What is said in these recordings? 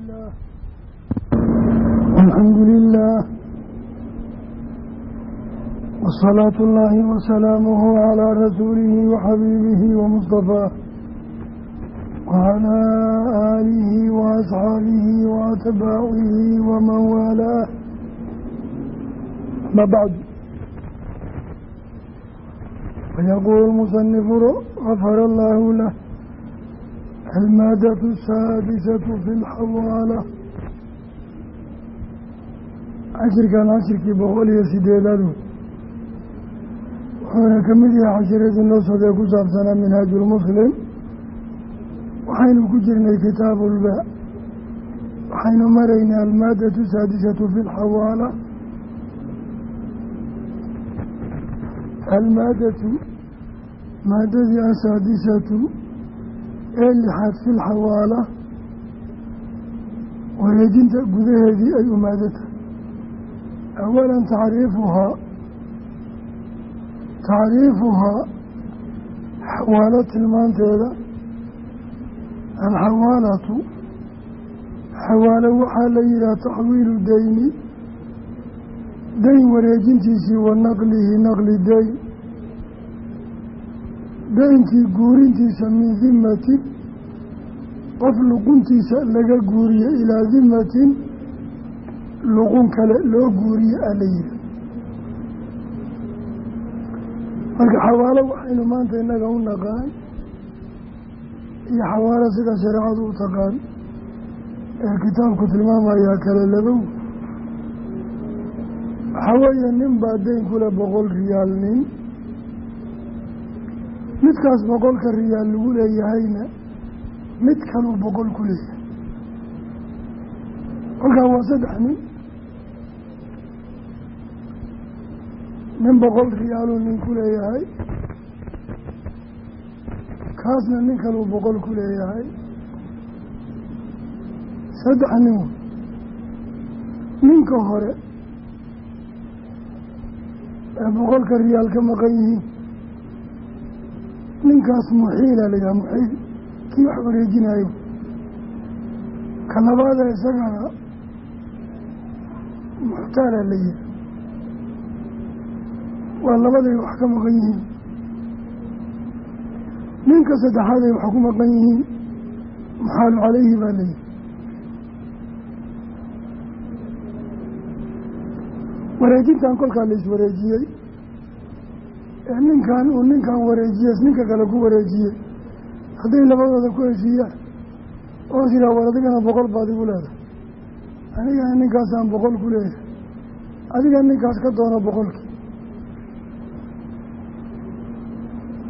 الله الحمد لله وصلاة الله وسلامه على رسوله وحبيبه ومصطفاه وعلى آله وأصحابه وأتباعه ومن والاه أما بعد فيقول المصنف غفر الله له almaadatu asaadisatu fi lxawaala cashirkan cashirkii boqol iyo sideedaadu wuxuuna ka mid yahay cashiradii noo socdee ku saabsanaa minhaajulmuslim waxaynu ku jirnay kitaabulba waxaynu maraynay almaadatu asaadisatu fi lxawaala almaadatu maadadii asaadisatu ee lixaad fi lxawaala wareejinta gudaheedii ay umaadata. Awalan tacriifuhaa tacriifuhaa xawaalo tilmaanteeda alxawaalatu xawaalo waxaa la yidhaha taxwiilu dayni dayn wareejintiisii wa naqlihi naqli dayn daynkii guurintiisa min dimatin qof luquntiisa laga guuriye ilaa dimatin luqun kale loo guuriye a la yihi marka xawaalo waxaynu maanta innaga u naqaan iyo xawaalo sida shareecadu u taqaan ee kitaabku tilmaamayaa kale labow waxaa weeye nin baa dayn kule boqol riyaal nin midkaas boqolka riyaal lagu leeyahayna mid kaluu boqol ku leeyahay kolkaa waa saddex nin. Nin boqol riyaaluu nin ku leeyahay. Kaasna nin kaluu boqol ku leeyahay. Saddex nin. Ninka hore ee boqolka riyaal ka maqan yihiin ninkaas muxiila la yidhaha muxiil kii wax wareejinayo ka labaada isagana muxtaala la yihi waa labaday wax ka maqan yihiin. Ninka saddexaaday wax ku maqan yihiin muxaalu calayhi baa la yihi wareejintan kolkaa la iswareejiyey. ee ninkan uu ninkan wareejiyey ninka kale ku wareejiyey. Hadday labadooda ku heshiiyaan oo sidaa war adigana boqol baad igu leedahay. Anigana ninkaasaan boqol ku leeyahay. Adiga ninkaas ka doono boqolkii.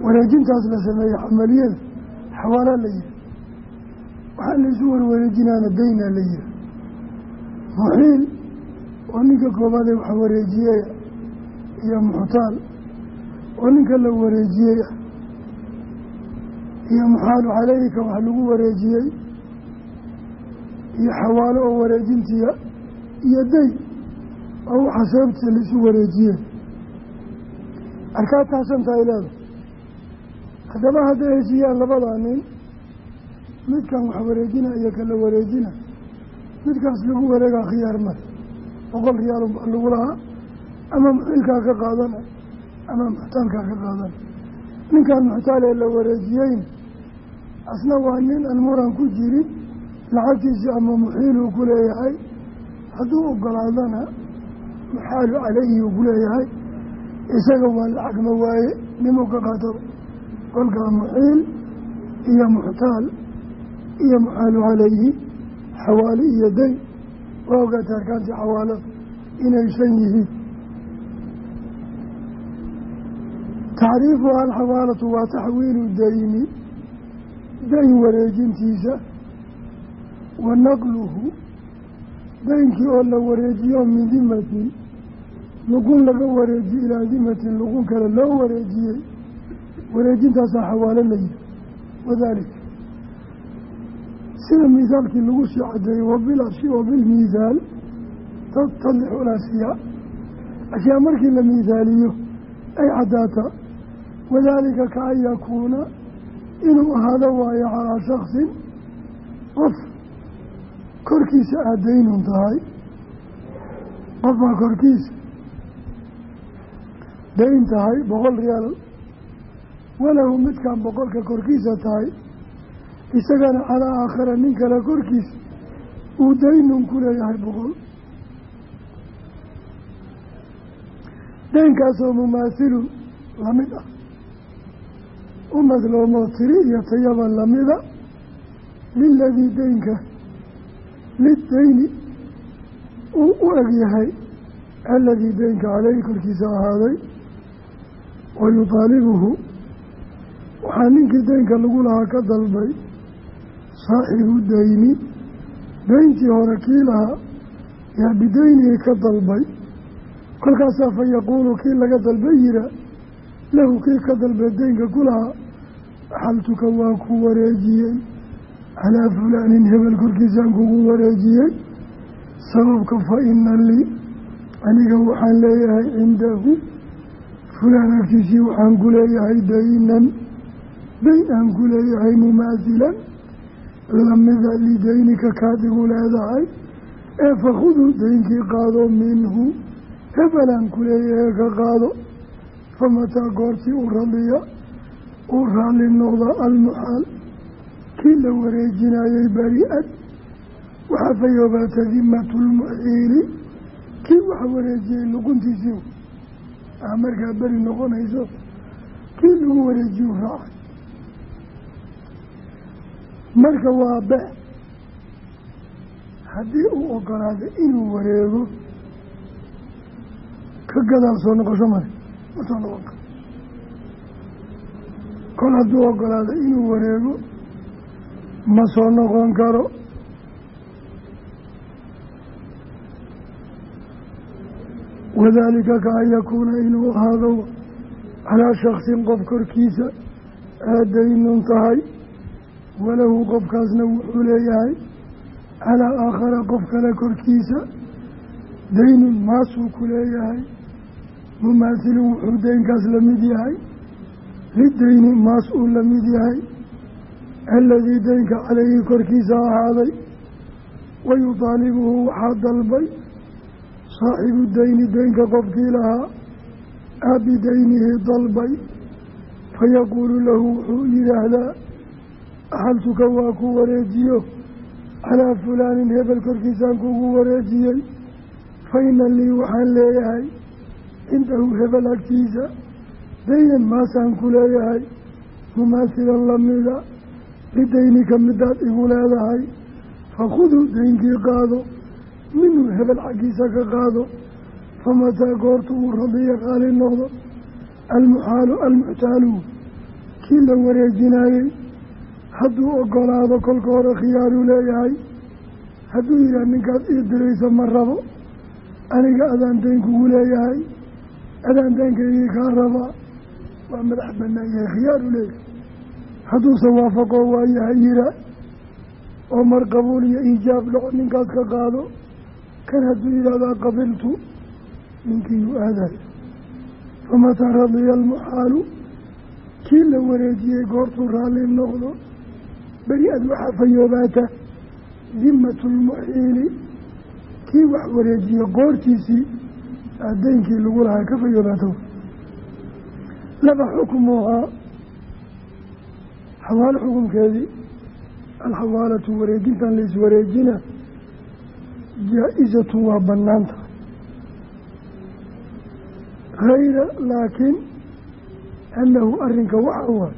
Wareejintaas la sameeyey xamaliyada xawaalaa la yihi waxaa laysu warwareejinaana daynaa la yihi muxiil oo ninka koobaadee wax wareejiyey iyo muxtaal oo ninka la wareejiyey. Ah iyo muxaalu caleyhika wax lagu wareejiyey. Iyo xawaalo oo wareejintiya. Iyo dayn oo waxa sababtiisa laisu wareejiyey. Arkaadtaa shanta ay leedahay haddaba hadday heshiiyaan labadaa nin midkan wax wareejina iyo kala wareejina midkaas lagu wareegaa khiyaar male boqol riyaal lagu lahaa ama muxiilkaa ka qaadana ama muxtaalkaa ka qaadana ninkan muxtaal ee la wareejiyeyna asna waa nin aan muran ku jirin lacagtiisii ama muxiiluu ku leeyahay. Hadduu ogolaadana muxaalu caleyhi uu ku leeyahay. Isaga waa lacag ma waaye nimuu ka qaataba kolkaa muxiil iyo muxtaal iyo muxaalu caleyhi xawaali iyo dayn waa ogaata arkaantii xawaalada inay shan yihiin tacriifuha alxawaalatu waa taxwiilu dayni dayn wareejintiisa wa naqluhu daynkii oo la wareejiyo min dimatin luqun laga wareejiye ilaa dimatin luqun kale loo wareejiyey wareejintaasaa xawaalo la yihi wadaalika sida misaalkii lagu sii cadeeyey wabilashi wabilmiihaal tatadixu lasyaa ashyaa markii la miihaaliyo ay caddaata wadaalika ka an yakuuna inuu ahaado waayo calaa shaksin qof korkiisa aada daynun tahay qof baa korkiisa dayn tahay boqol riyaal walahu midkan boqolka korkiisa tahay isagana calaa aakhara nin kale korkiisa uu daynun ku leeyahay boqol daynkaasoo mumaathilun la mid ah u madloomoo tiri iyo tayaba lamida liladii deynka lideyni uu u egyahay aladii deynka caleyhi korkiisa ahaaday wa yudaalibuhu waxaa ninkii deynka lagu lahaa ka dalbay saaxibu deyni deyntii hore kii lahaa yaa bideynihi ka dalbay. Kolkaasaa fa yaquulu kii laga dalbay yihaa lahu kii ka dalbay deynka ku lahaa axaltuka waa ku wareejiyey. Calaa fulaanin hebel korkiisaan kugu wareejiyey. Sababka fa ina lii aniga waxaan leeyahay cindahu. Fulaan agtiisii waxaan ku leeyahay daynan. Dayn aan ku leeyahay mumaasilan. Lamida lidaynika kaad igu leedahay. Ee fakhuduu daynkii qaado minhu. Hebelaan ku leeyahay ka qaado. Famataa goortii u radiya uu raalli noqda almuxaal kii la wareejinayey bari-ad waxaa fayoobaata dimatu lmuxiili kii wax wareejiyey luquntiisii a markaa beri noqonayso kii lagu wareejiyu raacay marka waa bex haddii uu ogolaado inuu wareego ka gadaal soo noqosho male ma soo noqon karo kol hadduu ogolaado inuu wareego ma soo noqon karo. Wadaalika ka an yakuuna inuu ahaado calaa shaksin qof korkiisa aadaynun tahay walahu qofkaasna wuxuu leeyahay calaa aakhara qof kale korkiisa daynun maasuu ku leeyahay mumaathilun wuxuu deynkaas la mid yahay lideyni maas uu la mid yahay aladii deynka caleyhi korkiisa ahaaday wayudaalibuhu waxaa dalbay saaxibu deyni deynka qofkii lahaa aabideynihi dalbay fayaquulu lahu wuxuu yidhaahdaa axaltuka waa ku wareejiyo? Calaa fulaanin hebel korkiisaan kugu wareejiyey? Fa ina lii waxaan leeyahay cindahu hebel agtiisa daynan maasaan ku leeyahay mumaasilan lamida lidaynika midaad igu leedahay. Fakhuduu daynkii qaado minhu hebel xaggiisa ka qaado. Famataa goortu uu radiya qaali noqdo almuxaalu almuxtaalu kii la wareejinaayey hadduu ogolaado kolka hore khiyaaruu leeyahay. Hadduu yidhaah ninkaad ii diraysa ma rabo. Aniga adaan dayn kugu leeyahay. Adaan daynkaygii kaa rabaa waa madax banaan yahay khiyaaru leeyahay hadduuse waafaqoo waayahay yiraa oo mar qabuul iyo iijaab dhaco ninkaas ka qaado kan hadduu yidhahdaa qabiltu ninkiiyuu aadayo famataa radiya almuxaalu kii la wareejiyey goortuu raalli noqdo beri-ad waxaa fayoobaata dimatu lmuxiili kii wax wareejiye goortiisii addeynkii lagu lahaa ka fayoobaata laba xukmuhaa xawaalo xukunkeedii alxawaalatu wareejintan la iswareejina jaa-isatu waa bannaan tahay hayra laakiin annahu arrinka waxa waay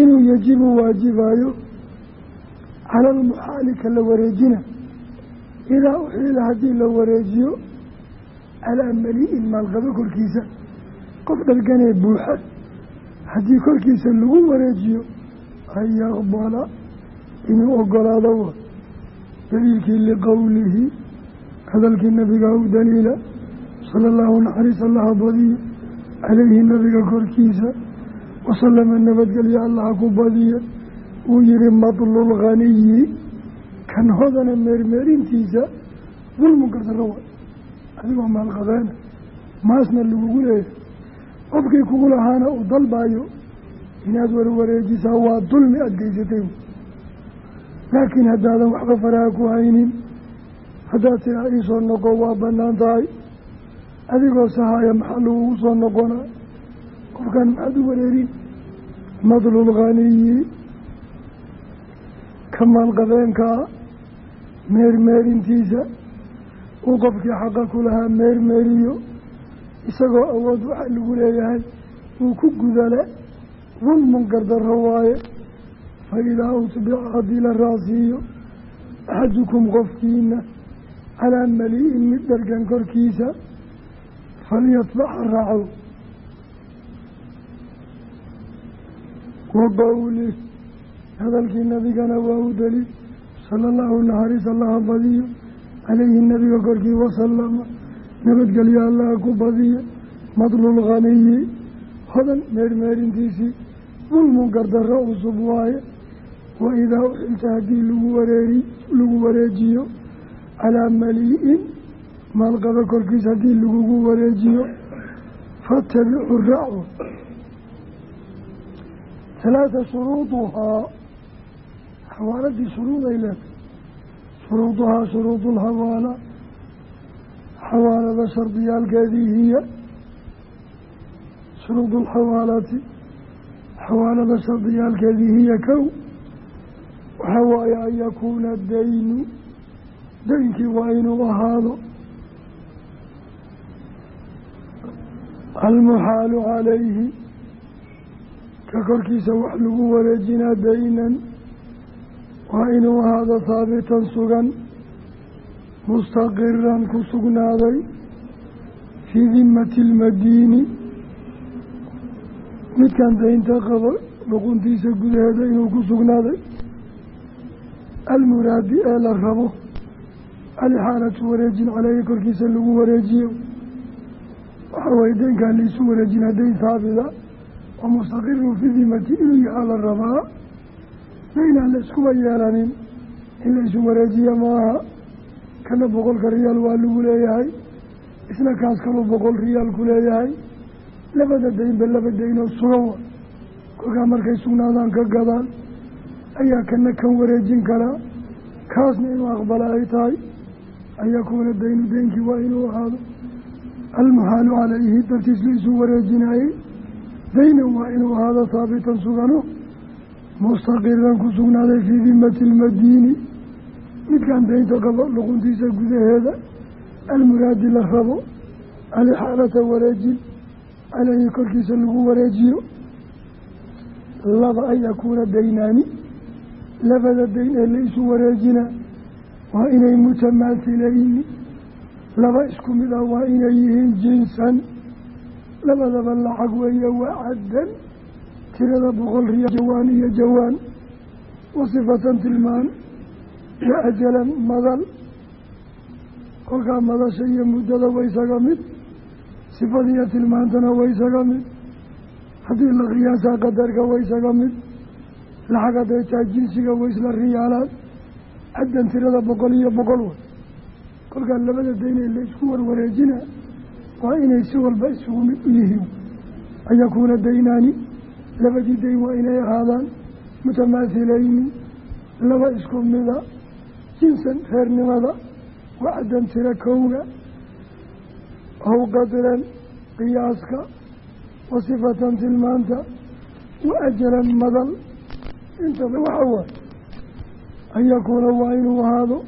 inuu yajibu waajibayo cala almuxaali ka la wareejina idaa uxiila haddii la wareejiyo calaa mali-in maalqabo korkiisa qof dhalganee buuxa haddii korkiisa lagu wareejiyo an yaqbala inuu ogolaado wa daliilkii liqowlihi hadalkii nabiga u daliila sala allahu naxariis allaha badiyo calayhi nabiga korkiisa wasalama nabadgelya allaha ku badiya wuu yihi matlulghaniyi kan hodana meermeerintiisa dulmun gardarro waay adigoo maalqabeena maasna lagugu leeyahay qofkii kugu lahaana uu dalbayo inaad warwareejisaa waa dulmi aada geysatay. Laakiin haddaadan waxba faraha ku haynin haddaad tiraa iisoo noqo waa bannaan tahay. Adigoo sahaaya maxaa lagugu soo noqonaa qofkan maxaad u wareerin? Madlulkhaniyi ka maalqabeenkaa meermeerintiisa uu qofkii xaqa ku lahaa meermeeriyo isagoo awood waxa lagu leeyahay uu ku gudale dulmun gardarro waaye. Fa idaa utbica haddii la raacsiiyo axadukum qofkiina calaa mali-in mid dhargan korkiisa. Falyatbaxa raaco. Wa qowlih hadalkii nabigana waa u daliil sala allahu naxariis allaha badiyo calayhi nabiga korkii wasalama nabadgelyo allaha ku badiya madlulkhaniyi hodan meermeerintiisii dulmun gardarro cusub waaye. Wa idaa uxilta haddii lagu wareeri lagu wareejiyo calaa mali-in maalqaba korkiis haddii lagugu wareejiyo. Faatabicu raaco halaata shuruuduhaa xawaaladii shuruuday leedahay shuruuduhaa shuruudu lxawaala xawaalada shardiyaalkeedii hiya shuruudu lxawaalati xawaalada shardiyaalkeedii hiya kow waxaa waaye an yakuuna daynu daynkii waa inuu ahaado almuxaalu calayhi ka korkiisa wax lagu wareejinaa daynan waa inuu ahaado haabitan sugan mustaqiran ku sugnaaday fii dimati ilmadiini midkan daynta qabo luquntiisa gudaheeda inuu ku sugnaaday. Almuraadi ee la rabo alixaalatu wareejin caleyhi korkiisa lagu wareejiyo. Waxaa waye daynkaan laisu wareejina dayn haabida oo mustaqirun fii dimati inuu yahaa la rabaa. Daynaan la iskuba yeelanin in la isu wareejiya maaha kana boqolka riyaal waa lagu leeyahay isna kaas kaluu boqol riyaal ku leeyahay. Labada daynba laba daynoo sugan kolkaa markay sugnaadaan ka gadaan ayaa kana kan wareejin karaa kaasna inuu aqbala ay tahay an yakuuna daynu daynkii waa inuu ahaado. Almuxaalu calayhi dartiis la isu wareejinaayey daynan waa inuu ahaado haabitan sugano mustaqiran ku sugnaaday fii dimati ilmadiini midkaan daynta qabo luquntiisa gudaheeda almuraadi la rabo alixaalata wareejin caleyhi korkiisa lagu wareejiyo. Laba an yakuuna daynaani labada dayn ee la isu wareejina waa inay mutamaathilayni laba isku mid ah waa inay yihiin jinsan. Labadaba lacag weeye waa caddan tirada boqol riya jawaan iyo jawaan. Wa sifatan tilmaan wa ajalan madal kolkaa madasha iyo muddada wa ysaga mid. Sifadiiyo tilmaantana wa ysaga mid. Haddii la qiyaasaa qadarka wa ysaga mid. Lacag hadday tahay jinsiga wa isla riyaalaan. Caddan tirada boqol iyo boqol way. Kolkaa labada daynee la isku warwareejina waa inay si walba isugu mid u yihiin. An daynaani. Labadii dayn waa inay ahaadaan. Mutamaathilayni laba isku mida jinsan reernimada wacdan tira kowga aw qadran qiyaaska wa sifatan tilmaanta wa ajalan madal. Intaba waxa waay an yakuuna waa inuu ahaado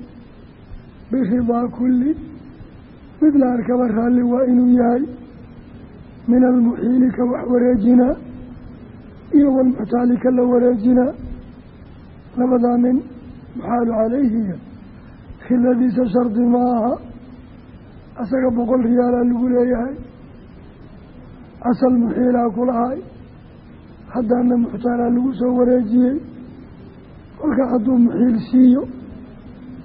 biridaa kulli mid la arkaba raalli waa inuu yahay min almuxiili ka wax iyo walmuxtaali ka la wareejinaa labadaa muxaalu calayhiga khiladiisa shardi ma aha asaga boqol riyaalaa lagu leeyahay. Asal muxiilaa kulahay haddaana muxtaalaa lagu soo wareejiyey. Kolka hadduu muxiil siiyo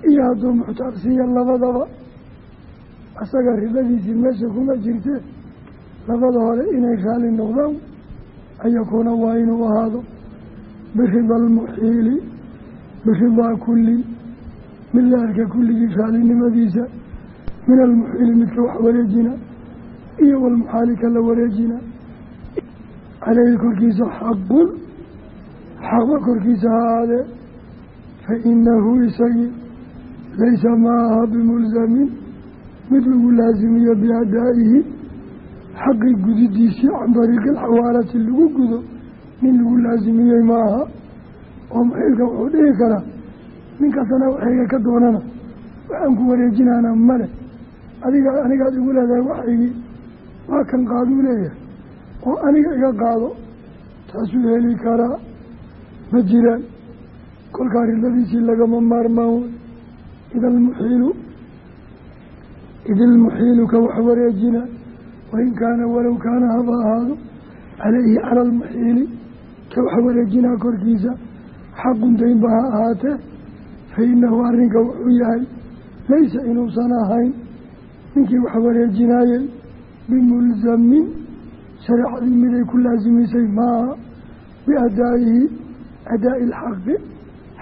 iyo hadduu muxtaal siiyo labadaba asaga ridadiisii meesha kuma jirtee labada hore inay raali noqdaan an yakuuna waa inuu ahaado. Birida almuxiili biridaa kullin mid la arka kulligii raalinimadiisa min almuxiili midka wax wareejina iyo walmuxaali ka la wareejina caleyhi korkiisa xaqun xaqba korkiisa ha aadee fa inahu isagii laysa ma aha bimulsamin mid lagu laasimiyo biadaa'ihi xaqii gudidiisii can dariiqi alxawaalati lagu gudo nin lagu laasimiyey ma aha oo muxiilka wuxuu dhihi karaa ninkasana waxayga ka doonana. Waxaan ku wareejinaana male. Adiga anigaad igu leedahay waxaygii waa kan qaaduu leeyahay. Oo aniga iga qaado taasuu heli karaa. Ma jiraan. Kolkaa riladiisii lagama maarmaan wey ida almuxiilu id ilmuxiilu ka wax wareejina. Wain kaana walow kaana haba ahaado calayhi cala almuxiili ka wax wareejinaa korkiisa xaqun daynba ha ahaatee fa inahu arrinka wuxuu yahay laysa inuusan ahayn ninkii wax wareejinaayey bimulsamin shareecadii miday ku laasimisay maaha biadaa'ihi adaa'i ilxaqi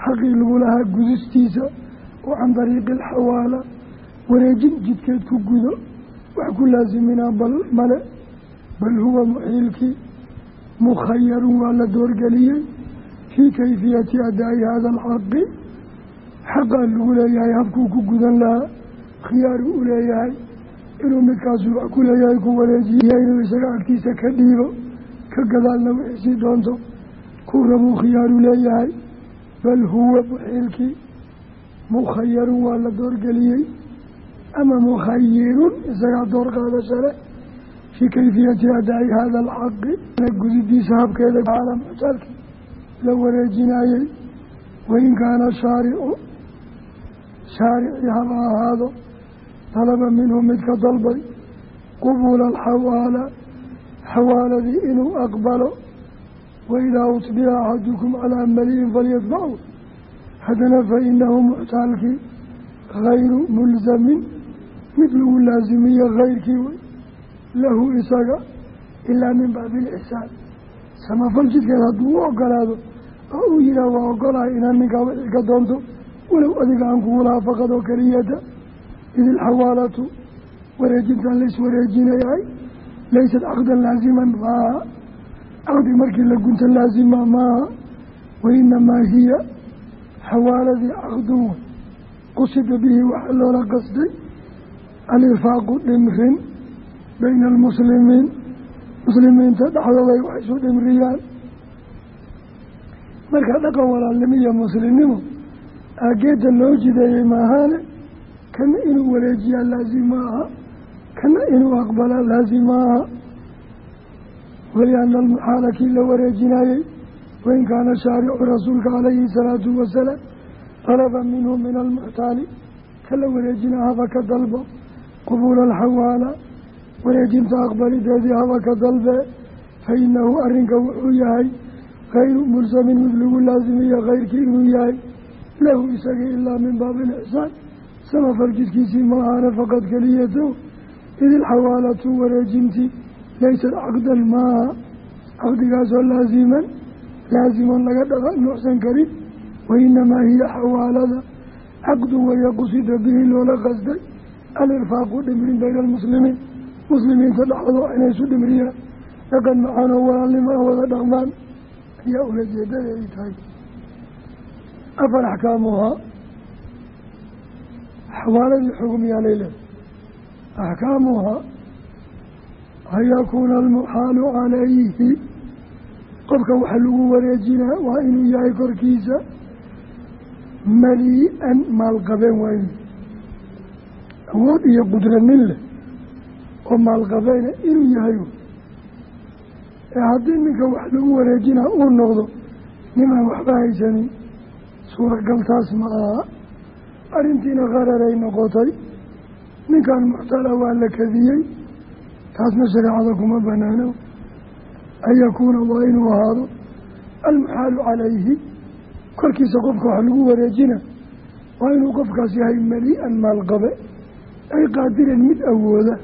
xaqii lagu lahaa gudistiisa oo can dariiqi alxawaala wareejin jidkeed ku gudo wax ku laasiminaa bal male bal huwa muxiilkii mukhayarun waa la doorgeliyey fii kayfiyati adaa'i hada alxaqi xaqaa lagu leeyahay habkuu ku gudan lahaa khiyaaru u leeyahay inuu midkaasu wax ku leeyahay ku wareejiya inuu isaga agtiisa ka dhiibo ka gadaalna wixiisii doonto kuu rabuu khiyaaru leeyahay bal huwa muxiilkii mukhayarun waa la doorgeliyey ama mukhayirun isagaa door qaadasha leh fii kayfiyati adaa'i hada alxaqi gudidiisa habkeeda la wareejinaayey wain kaana shaaricu shaaricii haba ahaado dalaba minhu midka dalbay qubuula alxawaala xawaaladii inuu aqbalo waidaa utbica axadukum calaa mali'in falyadfacu haddana fa inahu muxtaalkii gayru mulsamin mid lagu laasimiye kayrkii wey lahu isaga ilaa min baabi ilixsaan samafal jidkeed hadduu u ogolaado oo uu yihaah waa ogolahay inaad ninkaa wixii ka doonto walow adiga aan kugu lahaa faqad oo keliyata id ilxawaalatu wareejintan layswareejinayahay laysat caqdan laasiman maaha. Caqdi markii la gunta laasima maaha. Wainamaa hiya xawaaladii caqdun qusida bihi waxaa loola qasday. Alifaaqu dhimrin bayna almuslimiin muslimiinta dhexdooday wax isu dhimriyaan marka dhaqan walaalnimo iyo muslimnimo aageeda loo jideeyey maahaane kana inuu wareejiyaa laazim ma aha kana inuu aqbalaa laazim ma aha. Waliana almuxaala kii la wareejinaayey wain kaana shaaricu rasuulka calayhi salaatu wasalaam talaba minhu min almuxtaali kala wareejina haba ka dalbo qubuula alxawaala wareejinta aqbalideedii haba ka dalbe fa inahu arrinka wuxuu yahay kayru mulsamin mid lagu laasimiyo kayrkii inuu yahay lahu isagii ilaa min baabi ilixsaan samafal jidkiisii ma ahaana faqad keliyato id ilxawaalatu wareejintii laysat caqdan maaha caqdigaasoo laasiman laasiman laga dhaqa nuucsan karin wainamaa hiya xawaalada caqdu waya qusida bihi loola qasday alirfaaqu dhimrin bayna almuslimiin muslimiinta dhexdooda inay isu dhimriyaan dhaqan macaanoo walaalnimo a wada dhaqmaan ayaa ula jeedada ay tahay. Afar axkaamuhaa xawaaladii xugmiyaa layleehay axkaamuhaa an yakuuna almuxaalu calayhi. Qofka waxa lagu wareejinaa waa inuu yahay korkiisa mali-an maalqabeen waa inu awood iyo qudra nin leh oo maalqabeena inuu yahay ee haddii ninka wax lagu wareejinaa uu noqdo nimaan waxba haysanin suuragal taas ma aha. Arrintiina qararay noqotay ninkan muxtala waa la kadiyey taasna shareecada kuma banaano an yakuuna waa inuu ahaado almuxaalu calayhi korkiisa qofka wax lagu wareejina waa inuu qofkaas yahay mali-an maalqabe ay qaadiran mid awooda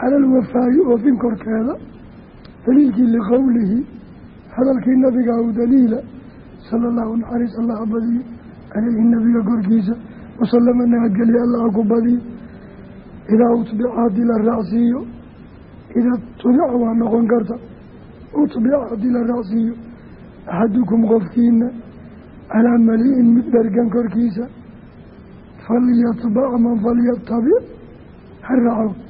cala alwafaayi oofin korkeeda daliilkii liqowlihi hadalkii nabiga aw daliila sala allahu naxariis allaha badiyo caleyhi nabiga korkiisa wasalama nabadgelya allaha ku badiyo idaa utbica haddii la raacsiiyo idaa tubica waa noqon karta utbica haddii la raacsiiyo axadukum qofkiina calaa mali'in mid dhergan korkiisa falyatbac falyatabic ha raaco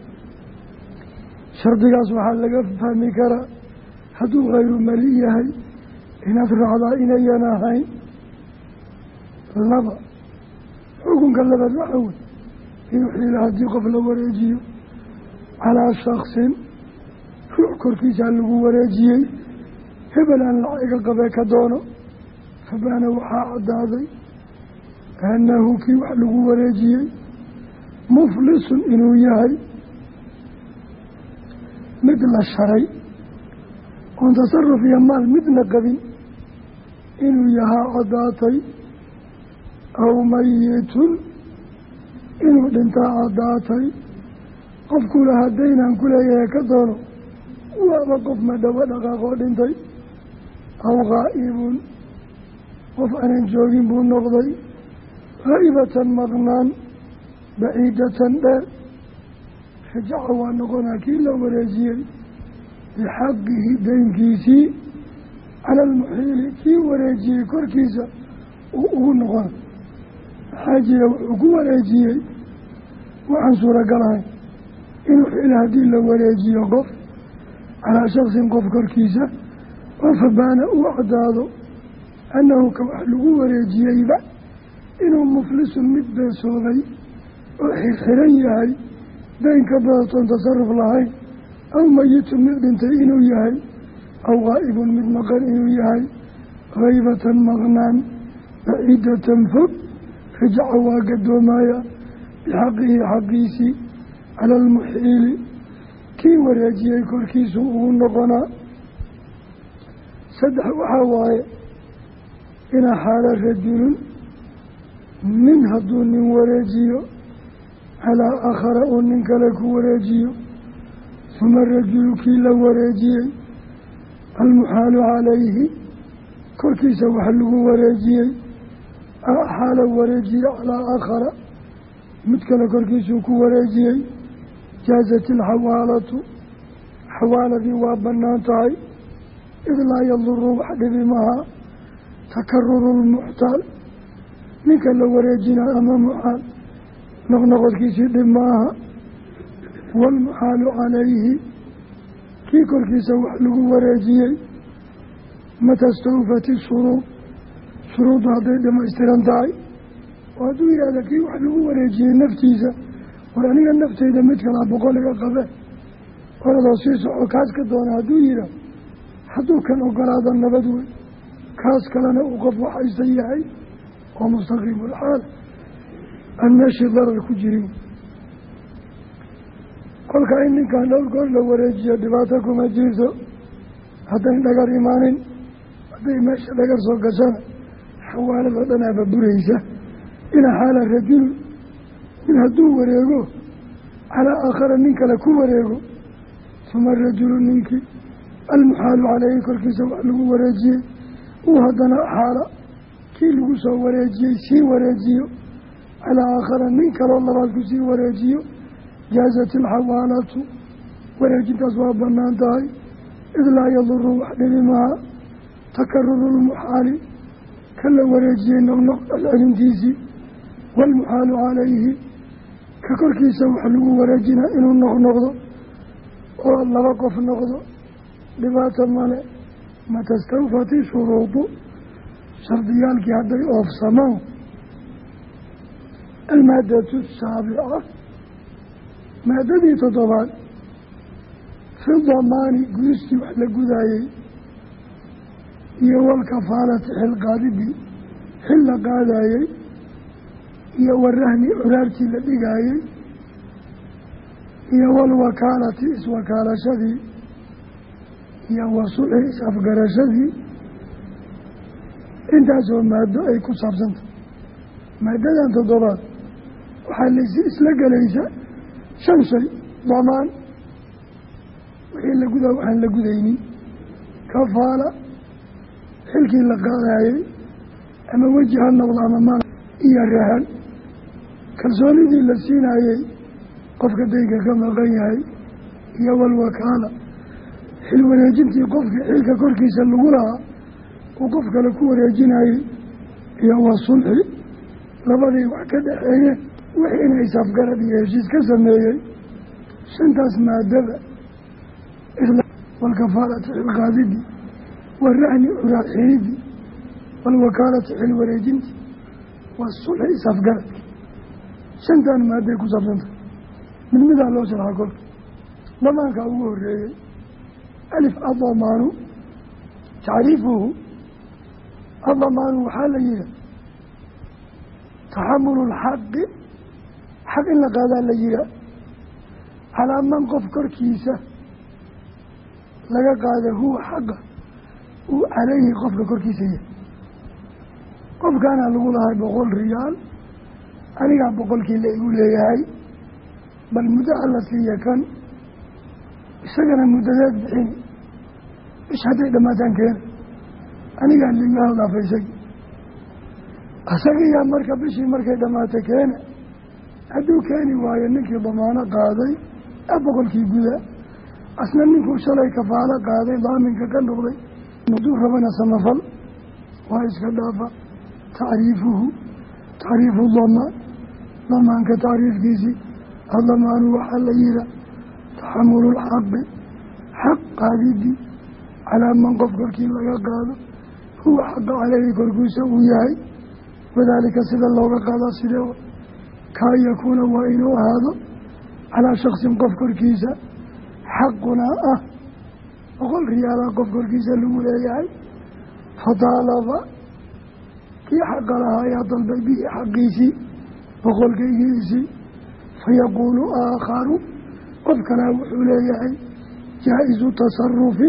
shardigaas waxaa laga fahmi karaa hadduu khayru mali yahay inaad raacdaa inayan ahayn laba xukunka labaad waxaa wey inuu xiila haddii qof la wareejiyo calaa shaksin ruux korkiisaa lagu wareejiyey hebel aan laciga qabee ka doono fabaana waxaa caddaaday annahu kii wax lagu wareejiyey muflisun inuu yahay mid la sharay oon tasaruf iyo maal midna qabin inuu yahaa caddaatay aw mayitun inuu dhintaa caddaatay qofkula haddaynaan ku leeyahay ka doono waaba qof madhowo dhaqaaqoo dhintay. Aw ghaa'ibun qof aanan joogin buu noqday haa'ibatan maqnaan baciidatan dheer rajaca waa noqonaa kii la wareejiyey bixaqihi daynkiisii cala almuxiili kii wareejiyey korkiisa uu ugu noqona maxaa jira? Wuxuu ku wareejiyey. Waxaan suuragal ahayn inuu xil haddii la wareejiyo qof calaa shaksin qof korkiisa oo fabaana uu caddaado annahu ka wax lagu wareejiyeyba inuu muflisun mid beesoobay oo xirxiran yahay dayn ka badatoon tasaruf lahayn aw mayitun mid dhintay inuu yahay aw qaa'ibun mid maqan inuu yahay haybatan maqnaan baciidatan fog rajaca waa gadoomaya bixaqihi xaqiisii cala almuxiili kii wareejiyey korkiisu ugu noqonaa saddex waxaa waaye ina xaala rajulun nin hadduu nin wareejiyo calaa aakhara uu nin kale ku wareejiyo huma rajulu kii la wareejiyey almuxaalu calayhi korkiisa wax lagu wareejiyey xaala wareejiye calaa aakhara mid kale korkiisuu ku wareejiyey jaazat ilxawaalatu xawaaladii waa bannaan tahay id laa yaduru wax dhibi maha takaruru lmuxtaal ninka la wareejinaa ama muxaal noqnoqodkiisii dhib maaha. Waalmuxaalu calayhi. Kii korkiisa wax lagu wareejiyey. Mata stawfat ishuruud shuruuddu hadday dhamaystiran tahay. Oo hadduu yidhahda kii wax lagu wareejiyey naftiisa. War aniga nafteyda mid kalaa boqoliga qabe. Oradoo sii soco kaas ka doona hadduu yidhaah hadduu kan ogolaado nabad wey kaas kalena uu qof waxaysan yahay. Oo mustaqiimulxaal aan meeshii darar ku jirin. Kolka in ninkan dhowr goor la wareejiyo dhibaato kuma jirto haddayn dhagar imaanin hadday meesha dhagar soo gashana xawaaladoo dhan aaba buraysa. Ina xaala rajulu nin hadduu wareego calaa aakhara nin kale ku wareego suma rajulu ninkii almuxaalu caleyhi korkiisa wax lagu wareejiyey uu haddana xaala kii lagu soo wareejiyey sii wareejiyo calaa aakhara nin kaloo labaad ku sii wareejiyo jaazat ilxawaalatu wareejintaas waa bannaan tahay id laa yaduru wax dhibi maha takaruru lmuxaali ka la wareejiyey noqnoq celcelintiisii waalmuxaalu calayhi ka korkiisa wax lagu wareejinaa inuu noqnoqdo oo laba qof noqdo dhibaato male matastawfati shuruudu shardiyaalkii hadday oofsamaan almaadatu asaabica maadadii toddobaad fi damaani gudistii wax la gudaayey iyo walkafaalati xil qaadidii xil la qaadayey iyo warahni curaartii la dhigaayey iyo walwakaalati iswakaalashadii. Iyo wasulxi is-afgarashadii. Intaasoo maado ay ku saabsantah maadadan toddobaad waxaa laysi isla gelaysa shan shay damaan wixii la gudaa waxaan la gudaynin. Kafaala xilkii la qaadayey ama weji ha noqdo ama maal iyo rahan. Kalsoonidii la siinayey qofka daynka ka maqan yahay iyo walwakaala xil wareejintii qofkii xilka korkiisa lagu lahaa uu qof kale ku wareejinayey iyo wa sulxi. Labadii wax ka dhexeeye wixii inay safgarad iyo heshiis ka sameeyey shantaas maadada walkafaalati xilqaadidii warahni curaad xilidii walwakaalati xil wareejintii wasulxi isafgaradki shantan maaday ku saabsantah mid midaa loo sharxa kolka. Damaankaa ugu horeeyey alif adamaanu tacriifuhu adamaanu waxaa la yihi taxamulu lxaqi xaq in la qaadaa la yihaa calaa man qof korkiisa laga qaada huwa xaqa uu calayhi qofka korkiisa yahay. Qofkaana lagu lahay boqol riyaal anigaa boqolkii la igu leeyahay bal muddo alla siiya kan isagana muddadeed bixini bish hadday dhammaataan keena anigaa liiga haldhaafay isagii. Isagiyaa marka bishii markay dhammaatay keena hadduu keeni waayo ninkii damaano qaaday a boqolkii guda asna ninkuu shalay kafaalo qaaday daaminka ka noqday hadduu rabana samafal waa iska dhaafa. Tacriifuhu tacriifu damaan damaanka tacriifkiisii adamaanu waxaa la yihaa taxamulu lxaqi xaq qaadidii calaa man qof korkii laga qaado huwa xaqa caleyhi korkiisa uu yahay. Wadaalika sida looga qaadaa sidee kaa yakuuna waa inuu ahaado calaa shaksin qof korkiisa xaqunaa ah boqol riyaalaa qof korkiisa lagu leeyahay. Fataalaba kii xaqa lahaa ayaa dalbay bihi xaqiisii boqolkaygiisii. Fayaquulu aakharu qof kalaa wuxuu leeyahay jaa-isu tasarufi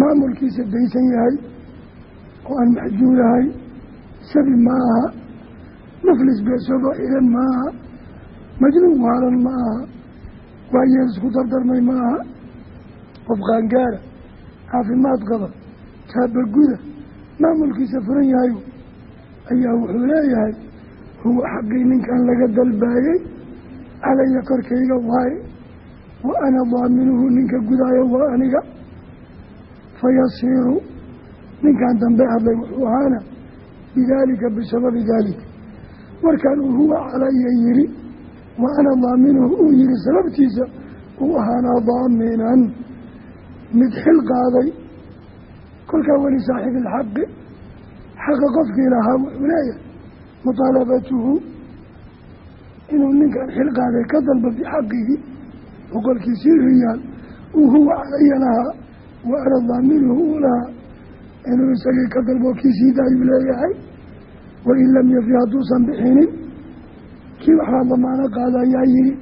maamulkiisa daysan yahay oo aan maxjuulahay sabi ma aha muflis beesooba xiran ma aha majnuun waalan ma aha waayeel isku dardarmay ma aha qof qaangaara caafimaad qaba taabaguda maamulkiisa furan yahay ayaa wuxuu leeyahay huwa xaqii ninkan laga dalbaayey calaya korkayga waaye wa ana daaminuhu ninka gudaayo waa aniga fayasiiru ninkan dambe hadlay wuxuu ahaana bidaalika bisababi daalika markaan uu huwa calaya yidhi wa ana daaminuhu uu yihi sababtiisa uu ahaanaa daaminan. Mid xil qaaday. Kolkaa weli saaxibi ilxaqi xaqa qofkii lahaa wuxuu leeyahay mutaalabatuhu inuu ninkan xil qaaday ka dalba bixaqihi boqolkiisii riyaal uu huwa calaya lahaa. Wa ana daaminuhu uu lahaa. Inuu isagii ka dalbo kiisiida ayuu leeyahay wain lam yafi hadduusan bixinin kii waxaa damaano qaada ayaa yihi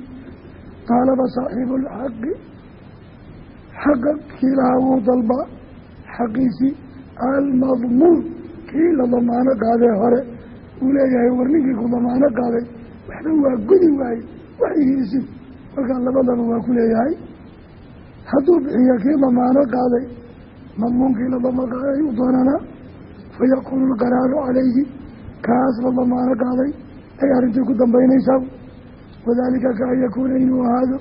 taalaba saaxiibu lxaqi xaqa kii lahaa wuu dalba xaqiisii almadmuun kii la damaano qaadee hore uu leeyahay war ninkii ku damaano qaaday waxba waa gudi waaye waxigiisi kolkaan labadaba waa ku leeyahay hadduu bixiyo kii damaano qaaday madmuunkii la qaaday u doonana fayakuunu lqaraaru calayhi kaas la damaano qaaday ay arrintii ku dambaynaysaa wadaalika ka an yakuuna inuu ahaado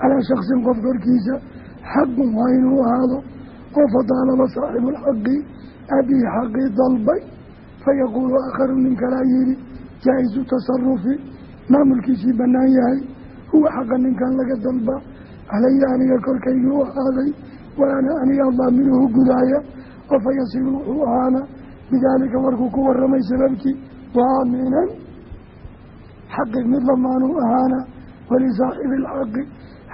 calaa shaksin qof korkiisa xaqun waa inuu ahaado oo fadaalaba saaxibu lxaqi abii xaqii dalbay fayaquulu aakharu nin kalaa yihi jaa-isu tasarufi maamulkiisii bannaan yahay huwa xaqa ninkan laga dalba calaya aniga korkaygii u ahaaday wa ana aniga daaminuhu gudaaya oo fayasiru wuxuu ahaana bidaalika markuu ku waramay sababtii daaminan. Xaqi mid lamaanuu ahaana walisaaxibi ilxaqi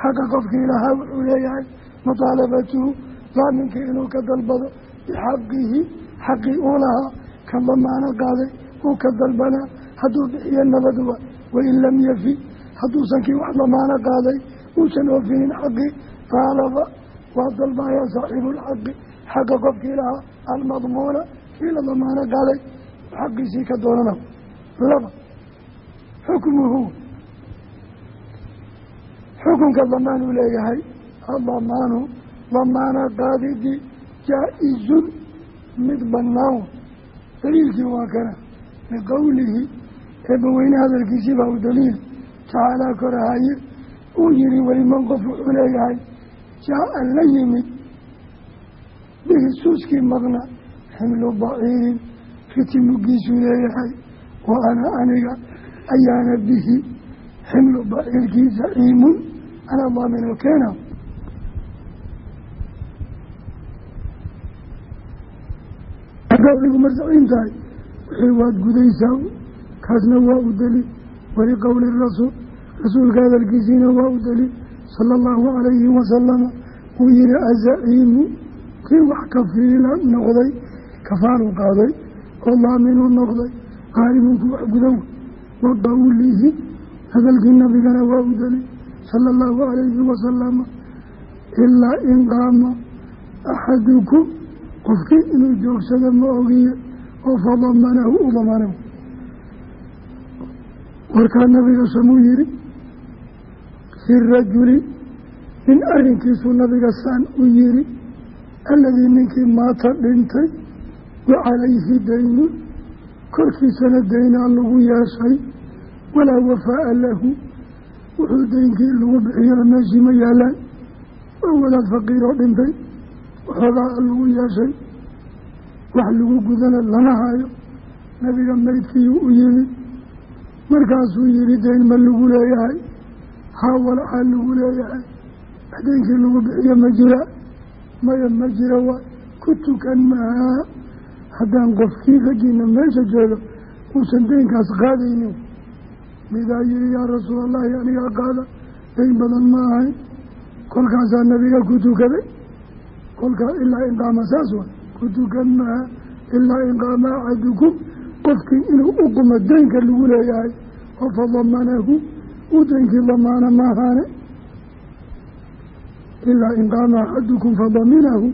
xaqa qofkii lahaa wuxuu leeyahay mutaalabatuhu daaminka inuu ka dalbado bixaqihi xaqii uu lahaa ka damaano qaaday uu ka dalbanaa hadduu bixiyo nabaduba wain lam yafi. Hadduusan kii wax damaano qaaday uusan oofinin xaqii qaalaba waa dalbaya saaxiibulxaqi xaqa qofkii lahaa almadmuuna kii la damaano qaaday xaqiisii ka doonana laba xukmuhu. Xukunka damaan uu leeyahay adamaanu damaana qaadidi jaa-izun mid bannaan daliilkii waa kana liqowlihi eebbaweyne hadalkiisii baa u daliil. Tacaalaa korahaye uu yihi weliman qof wuxuu leeyahay jaa-an la yimid bihi suuskii maqna ximlu baciirin riti muggiisuu leeyahay wa ana aniga ayaana bihi ximlu baciirkii zaciimun anaa daaminoo keena adigu marsaciin tahay wixii waad gudaysaa kaasna waa u daliil. Waliqowli rasuul rasuulka hadalkiisiina waa u daliil. Sala allahu calayhi wasalama uu yihi azaciimu kii wax kafiila noqday kafaalu qaaday oo laaminuu noqday qaalimunku wax gudow waqawlihi hadalkii nabigana waa u daliil sala allahu calayhi wasalama ilaa in qaama axadukum qofkii inuu joogsado ma ogiye oo fadamanahu u damanahu warkaa nabiga samuu yihi fi rajuli nin arrinkiisuu nabiga saan u yihi alladii ninkii maata dhintay wa calayhi daynun korkiisana daynaa lagu yeeshay walaa wafaa'a lahu. Wuxuu daynkii lagu bixiyana meeshii ma yaalaan waa wadaad faqiiroo dhintay. Waxoogaa lagu yeeshay wax lagu gudana lama hayo nabiga meydkiiyuu u yimid markaasuu yihi dayn ma lagu leeyahay haa walaxaa lagu leeyahay. Daynkii lagu bixiyo ma jira maya ma jira waay ku tukan mahaa haddaan qofkii raggiina meesha jooga uusan daynkaas qaadaynin. Midaa yihi yaa rasuul allahi anigaa qaada dayn badan ma ahayn kolkaasaa nabiga ku tukaday. Kolkaa ilaa inqaama saas wa ku tukan maha ilaa inqaama axadukum qofkii inuu u qumo daynka lagu leeyahay. Oo fadamanahu uu daynkii damaana maahaane ilaa inqaama axadukum fadaminahu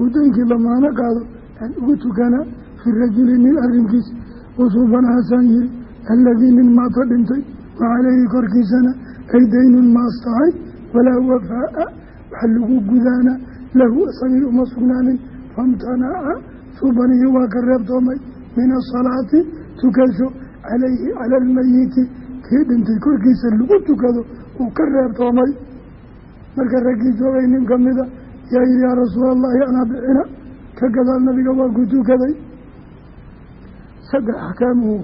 uu daynkii damaano qaado aan ugu tukana fi rajuli nin arrinkiis usuubanahaasaan yihi alladii nin maata dhintay wa caleyhi korkiisana ay daynun maas tahay walaa wafaa'a wax lagu gudaana lahu isagii uma sugnaanin famtanaca suubanihi waa ka reebtoomay min asalaati tukasho calayhi cala almayiti kii dhintay korkiisa lagu tukado uu ka reebtoomay marka raggii joogay nin kamida yaa yihi yaa anaa bixina ka gadaal nabiga waa ku tukaday saddex axkaamuhu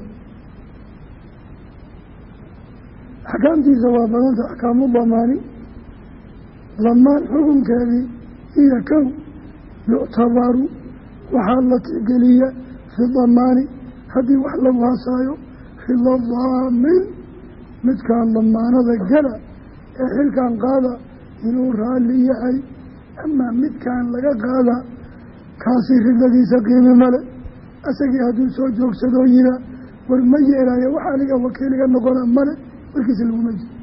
axkaamtiisa waa badanta axkaamu damaani damaan xukunkeedii iyo kow yuctabaru waxaa la tixgeliya fi damaani haddii wax lagu hasaayo rida daamin midkaan damaanada gala ee xilkan qaada inuu raalli yahay. Amaa midkaan laga qaada kaasi ridadiisa qiimi male. Isagii hadduu soo joogsadoo yiraa war ma yeelayo wax aniga wakiiliga noqona male warkiisa laguma jiro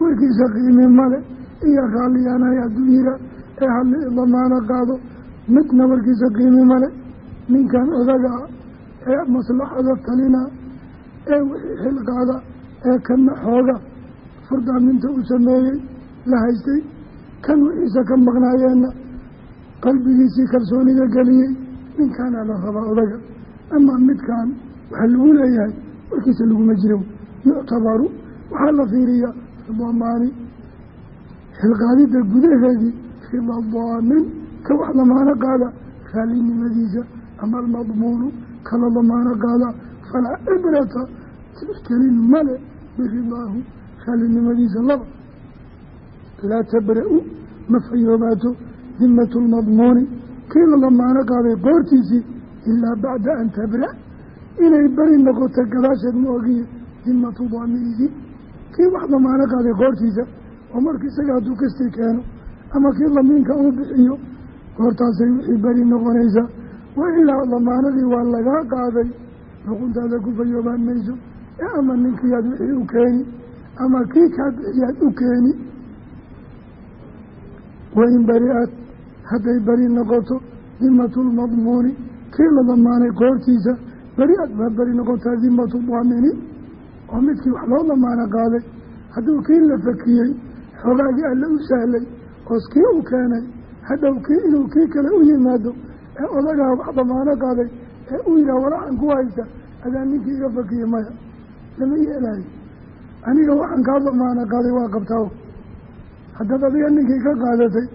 warkiisa qiimi male iyo raalliyaanahay hadduu yiraa ee hadli damaano qaado midna warkiisa qiimi male. Ninkan odaga ah ee maslaxada talina ee wixii xil qaada ee kana xooga furdaaminta u sameeyey la haystay kan wixiisa ka maqnaayeenna qalbigiisii kalsoonida geliyey ninkaana la rabaa odaga. Amaa midkan waxaa lagu leeyahay warkiisa laguma jiro yuctabaru waxaa la fiiriyaa fidamaani xilqaadida gudaheedii fida daamin ka wax damaano qaada raallinimadiisa ama almadmuunu kala damaano qaada falaa cibrata tixgelin male biridaahu raallinimadiisa laba. Laa tabra-u ma fayoobaato dimatu lmadmuuni kii la damaano qaaday qoortiisii ilaa bacda an tabra inay beri noqoto gadaasheed ma ogiye dimatu daaminihi kii wax damaano qaaday qoortiisa oo marka isaga hadduu kastii keeno ama kii damiinka uu bixiyo goortaasay wixii beri noqonaysaa wa ilaa damaanadii waa lagaa qaaday luquntaada ku fayoobaan mayso ee ama ninkiiaad wixii u keeni ama kii kaa u keeni hadday beri noqoto dimatu lmadmuuni kii la damaanay qoortiisa beri-ad baa beri noqotaa dimatu daamini oo midkii wax loo damaano qaaday. Hadduu kii la fakiyey xoogaagii alle u sahlay oos kii u keenay hadhow kii inuu kii kale u yimaado ee odagaa wax damaano qaaday ee u yidhaah walaxan ku haysta adaa ninkii iga fakiye maya. Lama yeelaayo aniga waxaan kaa damaano qaaday waa qabtaa. Haddaad adiga ninkii ka qaadatay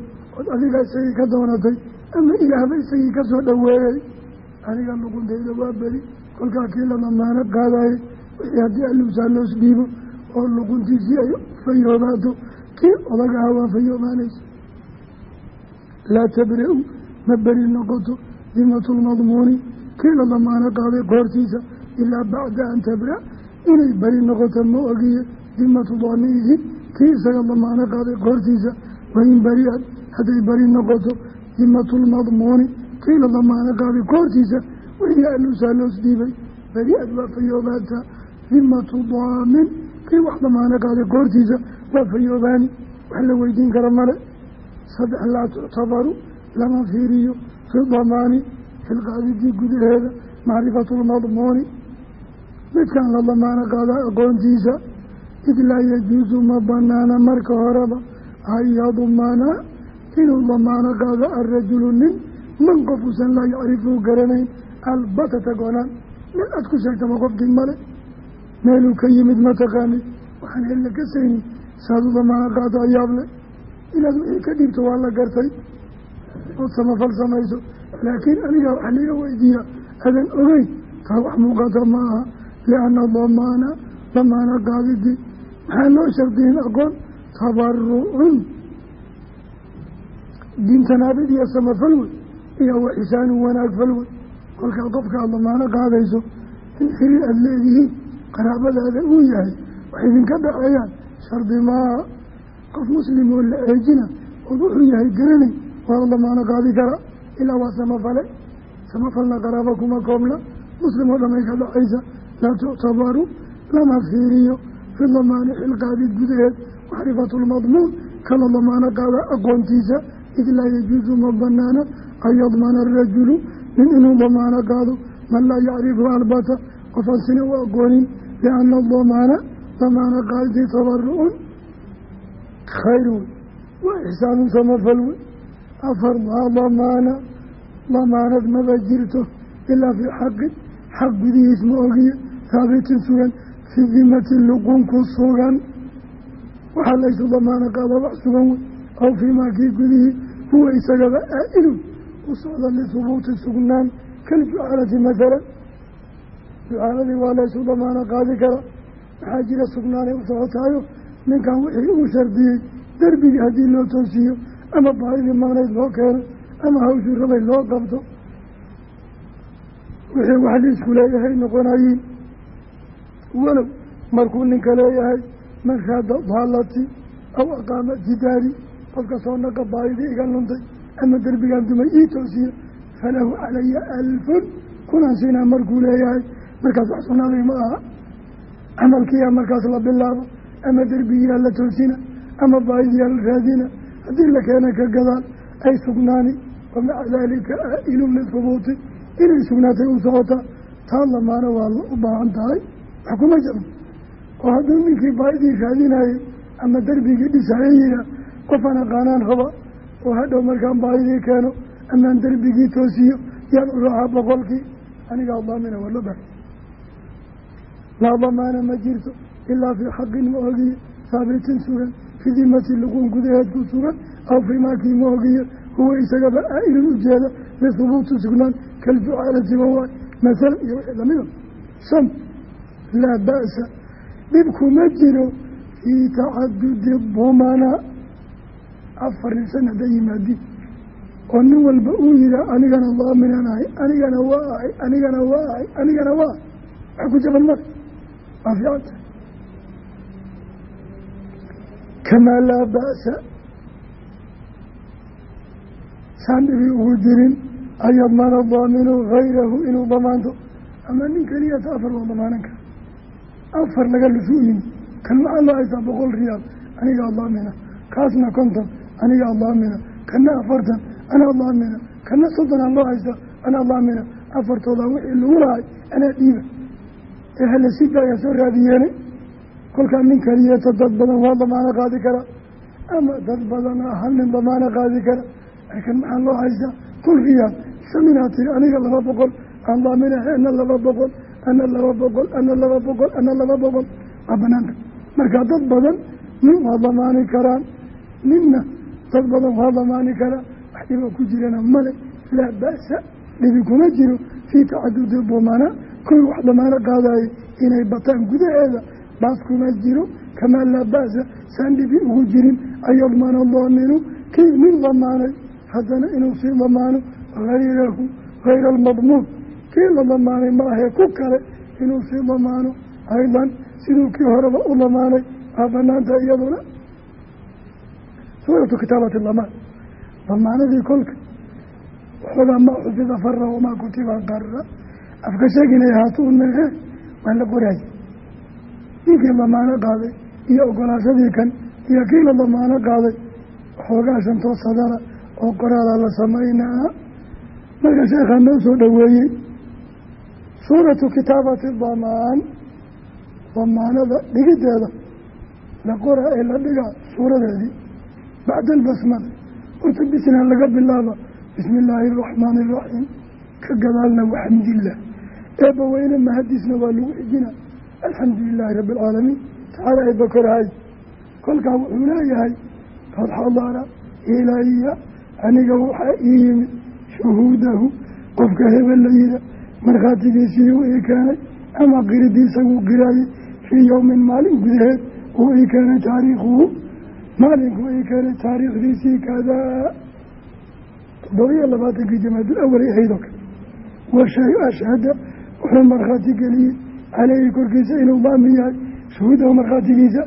adiga isagii ka doonatay ama ilaahba isagii ka soo dhoweeyey. Aniga luquntayda waa beri kolkaa kii la damaano qaadaye wixii haddii alluusaa loos dhiibo oo luquntiisii ay fayoobaato kii odagaha waa fayoobaanaysa laa tabra-u ma beri noqoto dimatu lmadmuuni kii la damaano qaaday qoortiisa ilaa bacda an tabra inay beri noqoto ma ogiye dimatu daaniihi kii isaga damaano qaaday qoortiisa wain beri-ad hadday beri noqoto dimatu lmadmuuni kii la damaano qaaday qoortiisa wixii aluusaa loos dhiibay beri-ad waa fayoobaataa dimatu daamin kii wax damaano qaaday qoortiisa waa fayoobaani. Wax la weydiin kara male saddex laa tuctabaru lama fiiriyo fi damaani filqaadidii gudaheeda macrifatu lmadmuuni midkan la damaano qaada aqoontiisa id laa yajuusu ma banaana marka horeba an yadmana inuu damaano qaado alrajulu nin man qofuusan laa yacrifuu garanayn albatata goonaan meel aad ku sheegtaba qofkii male meeluu ka yimid mataqaanid waxaan hella ka sayni saad u damaano qaado ayaable inaad wixii ka dhibto waa la gartay ood samafal samayso laakiin aniga waxaa liiga weydiiya adan ogeyn taa wax muuqata ma aha lianna damaana damaano qaadidii maxaa loo shardiyin aqoon tabarucun diintanaabid iyo samafal wey iyo wa xisaanu wanaag fal wey kolkaa qofka aad damaano qaadayso in xiriir aada leedihiin qaraabadaada uu yahay wax idinka dhaceeyaan shardi maa qof muslim oo la eejina ood wuxuu yahay garanay waa damaano qaadi kara. Ilaa waa samafale samafalna qaraabo kuma koobna. Muslim oo dhamay ka dhacaysa laa tuctabaru lama fiiriyo. Fi damaani xilqaadid gudaheed macrifatu lmadmuun kala damaano qaada aqoontiisa id laa yajuusu ma banaana an yadmana arajulu nin inuu damaano qaado man laa yacrifu albata qofaan sina u aqoonin lianna damaana damaano qaadidii tabarucun khayr wey waa ixsaanu samafal wey afar maa damaana damaanad maba jirto ilaa fii xaqin xaq gudihiis ma ogiye haabitin sugan fii dimati luqun ku sugan. Waxaa laysu damaano qaada wax sugan wey aw fii gudihii huwa isagaba aa-ilun u socda lihubuuti sugnaan kaljucaalati masalan jucaaladii waa laysu damaano qaadi kara waxaa jira sugnaanay u socotaayo ninkan wixii uu shardiyey derbigii haddii loo toosiiyo ama baahidii maqnayd loo keeno ama hawshuu rabay loo qabto wixii wax liisku leeyahay noqonayiin walow markuu ninka leeyahay man daalati aw aqaama jidaari qofka soo naqa baahidii iga luntay ama derbigaan dumay ii toosiyo falahu calaya alfun. Kunaan siinaa markuu leeyahay. Markaas wax sugnaaday ma aha. Camalkiiyaa markaas la bilaabo ama derbigiyaa la toosina ama baahidiyaa la raadina haddii la keena ka gadaal ay sugnaani. Wamaca daalika aa-ilun lithubuuti inay sugnaatay u socotaa taa lamaana waa u baahan tahay. Wax kuma jiro. Oo hadduu ninkii baahidii raadinayay ama derbigii dhisaya qofaan aqaanaan raba oo hadhow markaan baahidii keeno amaan derbigii toosiyo yaan u raacaa boqolkii. Anigaa daamina waa loo bahay laa damaana ma jirto ilaa fii xaqin ma ogiye haabitin sugan fii dimati luquun gudaheed ku sugan aw fii maakii ma ogiye huwa isagaba aa-ilun ujeeda lihubuuti sugnaan kaljucaalati wawaay masalan iyo wixii lamida shan laa ba'sa dhibkuma jiro fii tacadudi dumanaa afar shan hadday yimaadiin oo nin walba uu yihaa anigana daaminaan ahay anigana waa ahay anigana waa ahay anigana waa. Ahay wax ku jaban mara waa fiicanta kamaa laa ba'sa. Saan dhibi ugu jirin an yadmana daaminu hayrahu inuu damaanto ama nin keliyata afar waa damaanan kara afar laga lusuu yimi. Kan maxaa loo haysaa boqol riyaal anigaa daamina. Kaasna konton anigaa daamina kana afartan anaa daamina kana soddonaa loo haysta anaa daamina afartooda wixii lagu lahay anaa dhiiba ee hala sida ayaa soo raadiyeenay kolkaa nin keliyata dad badan waa damaano qaadi kara ama dad badana hal nin damaano qaadi kara laakiin maxaa loo haystaa kun riyaal shaminaa tiri aniga laba boqol aan daaminahay ana laba boqol ana laba boqol ana laba boqol ana laba boqol waa banaanta marka dad badan nin waa damaani karaan ninna dad badan waa damaani karaa wax dhiboo ku jirana male laa ba'sa dhibi kuma jiro. Fii tacadudi dumana kuwii wax damaano qaadayay inay bataan gudaheeda. Baas kuma jiro. Kamaa laa ba'sa saan dhibi ugu jirin. Ayadmana daaminu kii mid damaanay haddana inuu sii damaano hayrahu hayra almadmuun kii la damaanay ma ahee ku kale inuu sii damaano aydan siduu kii horeba u damaanay aa banaanta iyaduna suuratu kitaabati damaan damaanadii kolka. Waxoogaa maa xufida fara wamaa kutiba qarra afka sheeg inay ahaato un waa la qoraaya ninkii damaano qaaday iyo ogolaashadii kan iyo kii la damaano qaaday. Waxoogaa shantoo sadara oo qoraala la samaynaa. Marka sheekhaa noo soo dhoweeyey suuratu kitaabati damaan damaanada dhigideeda la qoraa ee la dhigaa suuradeedii bacda albasmala horta bisna laga bilaaba bismi illaahi araxmaani iraxiim ka gadaalna waxamdilah eebba weyne mahadiisna waa lagu xijina alxamdu lilaahi rabbi alcaalamiin tacaala eebba korahay kolkaa wuxuu leeyahay qad xadara ilaya aniga waxaa ii yimid shuhuudahu qofka hebel la yida markhaatigiisii uu ii keenay ama qiridiisaguu qiraayey fii yowmin maalin gudaheed uu ii keenay taariikhuhu maalinku ii keenay taariikhdiisii kadaa toddobiyo labaatankii jamaadul awal ay ahayd oo kale washay ashhada wuxuu markhaati geliyey caleyhi korkiisa inuu daamin yahay shuhuudahu markhaatigiisa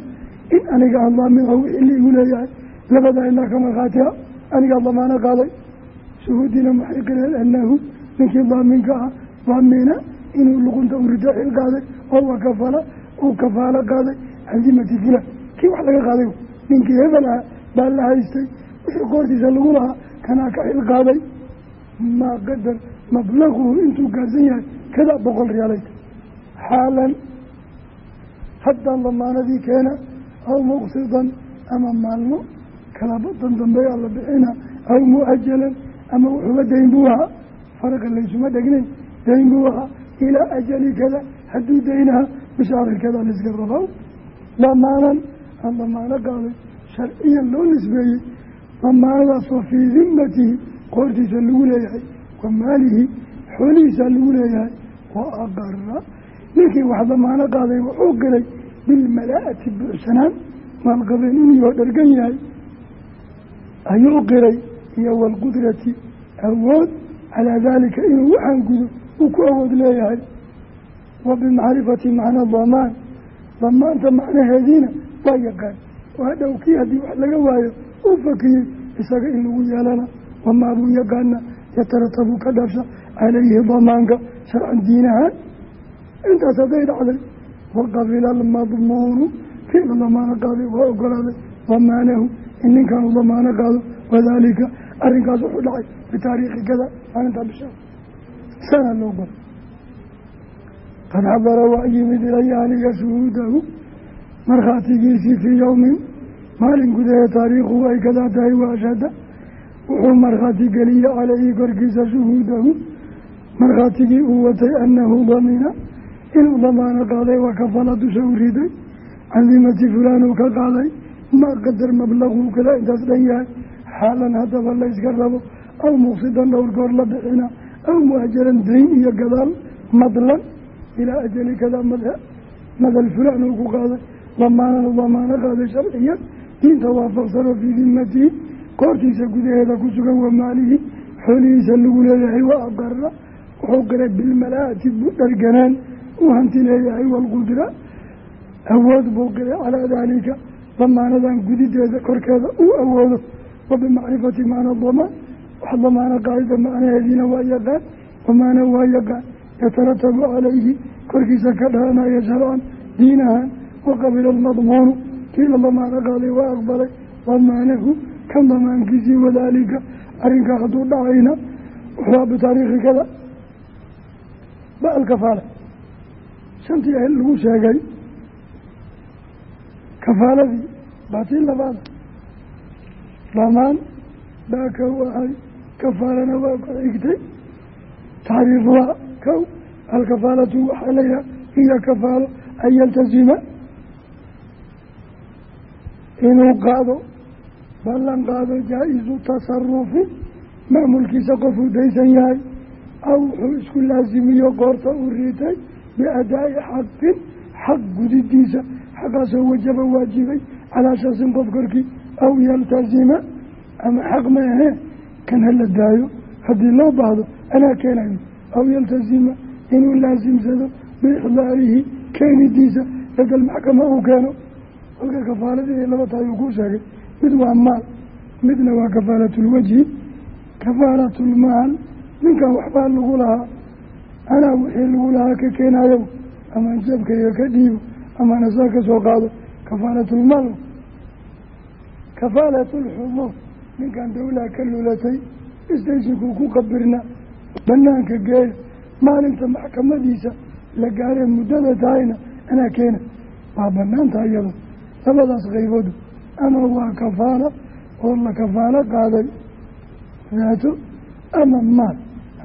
in aniga aan daaminha wixii liigu leeyahay labadaa inaa ka markhaatiha anigaa damaano qaaday shuhuudiina maxay qireen anahu ninkii daaminka ah daamina inuu luqunta urida xil qaaday oo wakafala uu kafaalo qaaday fulan kii wax laga qaaday ninkii hebel ah baa la haystay. Wixii qoortiisa lagu lahaa kanaa ka xil qaaday. Maa qadar mablaguhu intuu gaarsan yahay kada boqol riyaalayta xaalan haddaan damaanadii keena aw muqsidan ama maalmo kala badan dambeeyaa la bixina aw mu'ajalan ama wuxuuga dayn buu ahaa. Faraqa laysuma dhegnayn dayn buu ahaa. Ilaa ajali kada hadduu daynaha bishahri kada layska rabaa damaanan aan damaano qaaday sharciyan loo nisbeeyey damaanadaasoo fii dimmatihi qoortiisa lagu leeyahay wa maalihi xoolihiisa lagu leeyahay wa aqara ninkii wax damaano qaaday wuxuu qiray bilmalaa-ati buuxsanaan maalqabeen inuu dhargan yahay. Ayuu qiray iyo waalqudrati awood calaa daalika inuu waxaan gudo uu ku awood leeyahay. Wa bimacrifati macna damaan damaanta macnaheediina waa yaqaan waa dhow kii haddii wax laga waayo uu fakiyey isaga in lagu yeelana wamaa buu yaqaana yataratabu ka dhasha calayhi damaanka sharcan diinahaan intaas hadday dhacday waqabila almadmuunu kii la damaano qaaday waa ogolaaday damaanahu in ninkan uu damaano qaado wadaalika arrinkaas wuxuu dhacay bitaariikhi kada maalintaa bisha. Sana loo qoray qad xadara waa yimid ilaya aniga shuhuudahu markhaatigiisii fii yowmin maalin gudaheed taariikhuhu ay kadaa tahay wa ashhada wuxuu markhaati geliyey caleyhi korkiisa shuhuudahu. Markhaatigii uu watay annahu damina inuu damaano qaaday waa kafala dusha u riday. Can dimati fulaan uu ka qaaday maa qadar mablaquu kada intaas dhan yahay. Xaalan haddaba layska rabo aw muqsidan dhowr goor la bixina aw muajalan dayn iyo gadaal madlan. Ilaa ajali kada madha madal fulaan uu ku qaaday damaanan u damaano qaaday sharciyan diinta waafaqsanoo fii dimatihi koortiisa gudaheeda ku sugan wa maalihi xoolihiisa lagu leeyahay wa aqara wuxuu qiray bilmalaati dharganaan uu hanti leeyahay waalqudra awood buu qiray calaa daalika damaanadan gudideeda korkeeda uu awoodo wa bimacrifati macna damaan wax damaano qaadida macnaheediina waa yaqaan wamaana waa yaqaan yataratabu calayhi korkiisa ka dhalanaya sharcan diinahan waqabila almadmuunu kii la damaano qaaday waa aqbalay damaanahu kan damaankiisii wadaalika arrinkaa hadduu dhacayna wuxuu bitaariikhi kada ba alkafaala. Shantii ahel lagu sheegay kafaaladii baatii labaada damaan baa kow ahay kafaalana waa ku xigtay. Tacriifuhaa kow alkafaalatu waxaa layihaha hiya kafaalo an yaltasima inuu qaado ballan qaado jaa-isu tasarufi maamulkiisa qofuu daysan yahay aw wuxuu isku laasimiyo qoorta u riitay biadaa'i xaqin xaq gudidiisa xaqaasoo wajaba waajibay calaa shaksin qof korkii aw yaltasima ama xaq ma ahee kan hala daayo haddii loo baahdo anaa keenayo aw yaltasima inuu laasimsado biixdaarihi keenidiisa ladal maxkama uu keeno halka kafaaladii laba tahay uu kuu sheegay mid waa maal midna waa kafaalatulwajhi kafaalatulmaal ninkan waxbaa lagu lahaa. Anaa wixii lagu lahaa ka keenayo amaan jabkayga ka dhiibo amaan asaa ka soo qaado. Kafaalatulmaal kafaalatulxuduur ninkan dawlaa ka lulatay istaysinkuu ku qabirna banaanka geeya maalinta maxkamadiisa la gaaree muddada tahayna anaa keena. Waa banaanta iyado labadaas qayboodu ama waa kafaala oo la kafaalo qaaday. Daato ama maal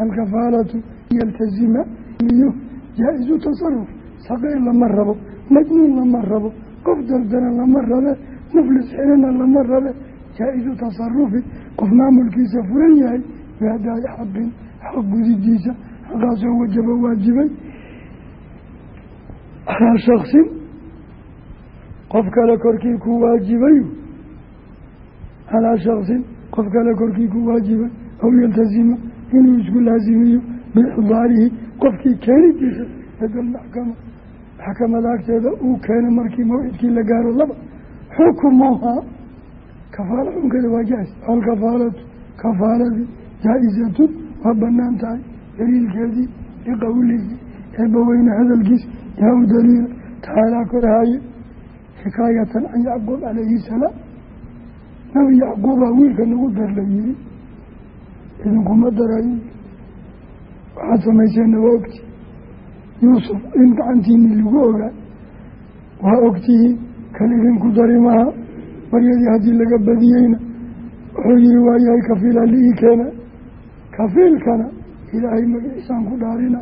alkafaalatu yaltazima iyo jaa-isu tasaruf saqeyn lama rabo majnuun lama rabo qof dardana lama rabe muflis xirina lama rabe. Jaa-isu tasarufi qof maamulkiisa furan yahay biadaa'i xaqin xaq gudidiisa xaqaasoo wajaba waajibay. Calaa shaksin qof kale korkii ku waajibay calaa shaksin qof kale korkii ku waajibay aw yaltasima inuu isku laasimiyo biixdaarihi qofkii keenidiisa ladal maxkama maxkamada agteeda uu keeno markii mawcidkii la gaaro laba xukmuhaa kafaala xunkeeda waa jaa-is alkafaalatu kafaaladii jaa-isatun waa bannaan tahay daliilkeedii liqowlihi eebbaweyne hadalkiis yaa u daliila tacaalaa korhaaye xikaayatan can yacquub calayhi salaam nabi yacquubaa wiilka nagu dar la yihi idinkuma darayo waxaad samayseenna waa ogti yuusuf in gacantiini lagu ogaa. Waa ogtihiin kan idinku dari maha baryadii haddii laga badiyeyna. Wuxuu yihi waayahay kafiila liii keena. Kafiilkana ilaahay magaciisaan ku dhaarina.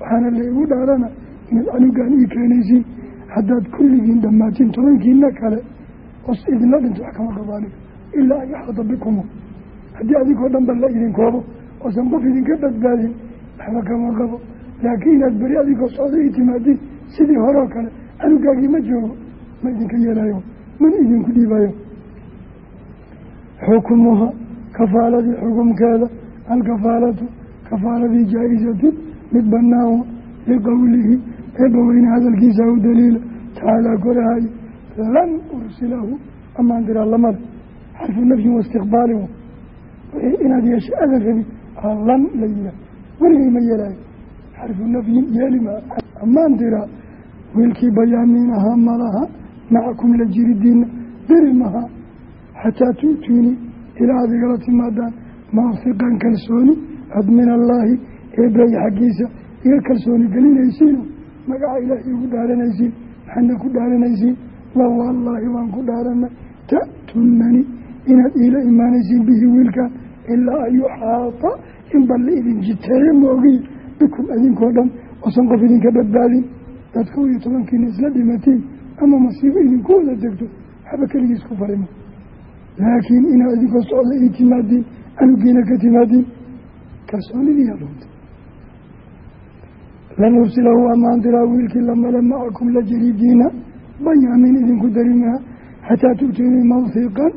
Waxaana la igu dhaarana inaad canugaan ii keenaysiin haddaad kulligiin dhammaatiin tobankiina kale os idinla dhinto wax kama qabo aniga ilaa an yaxada bikumu haddii adigoo dhan ba la idin koobo oosan qof idinka badbaadin waxba kama qabo. Laakiin inaad beri adigoo socda ii timaadiin sidii horeo kale canugaagii ma joogo ma idinka yeelayo mana idinku dhiibayo xukmuha kafaaladii xukumkeeda alkafaalatu kafaaladii jaa-isatun mid banaan liqowlihi eebbaweyne hadalkiisa u daliila tacaalaa korahay lan ursilahu amaan diraa lamada xarfu nafyin waistiqbaalin wixii inaad yeesha adan rabin lan la yihaa weligay ma yeelaayo xarfu nafyin yeelima amaan diraa wiilkii bayaamiin ahaa malaha macakum la jiridiina diri maha xataa tu'tuuni ilaa aad igala timaadaan mawfiqan kalsooni ad min allaahi eebbay xaggiisa iga kalsooni gelinaysiino magaca ilaahay ugu dhaaranaysiin maxaadna ku dhaaranaysiin la wallaahi waan ku dhaaranay ta'tunani inaad iila imaanaysiin bihi wiilkan ilaa an yuxaata in balle idin jiteeyo moogiy bikum idinkoo dhan oosan qof idinka badbaadin. Dad kow iyo tobankiina isla dhimatiin ama masiibo idinku wada degto waxba keligiis ku farimo. Laakiin inaad idinkoo socda ii timaadiin anugiina ka timaadiin lan ursilahu amaan diraa wiilkii lamale macakum la jaridiina bayaamin idinku darimaha xataa tu'tuunii mawhiqan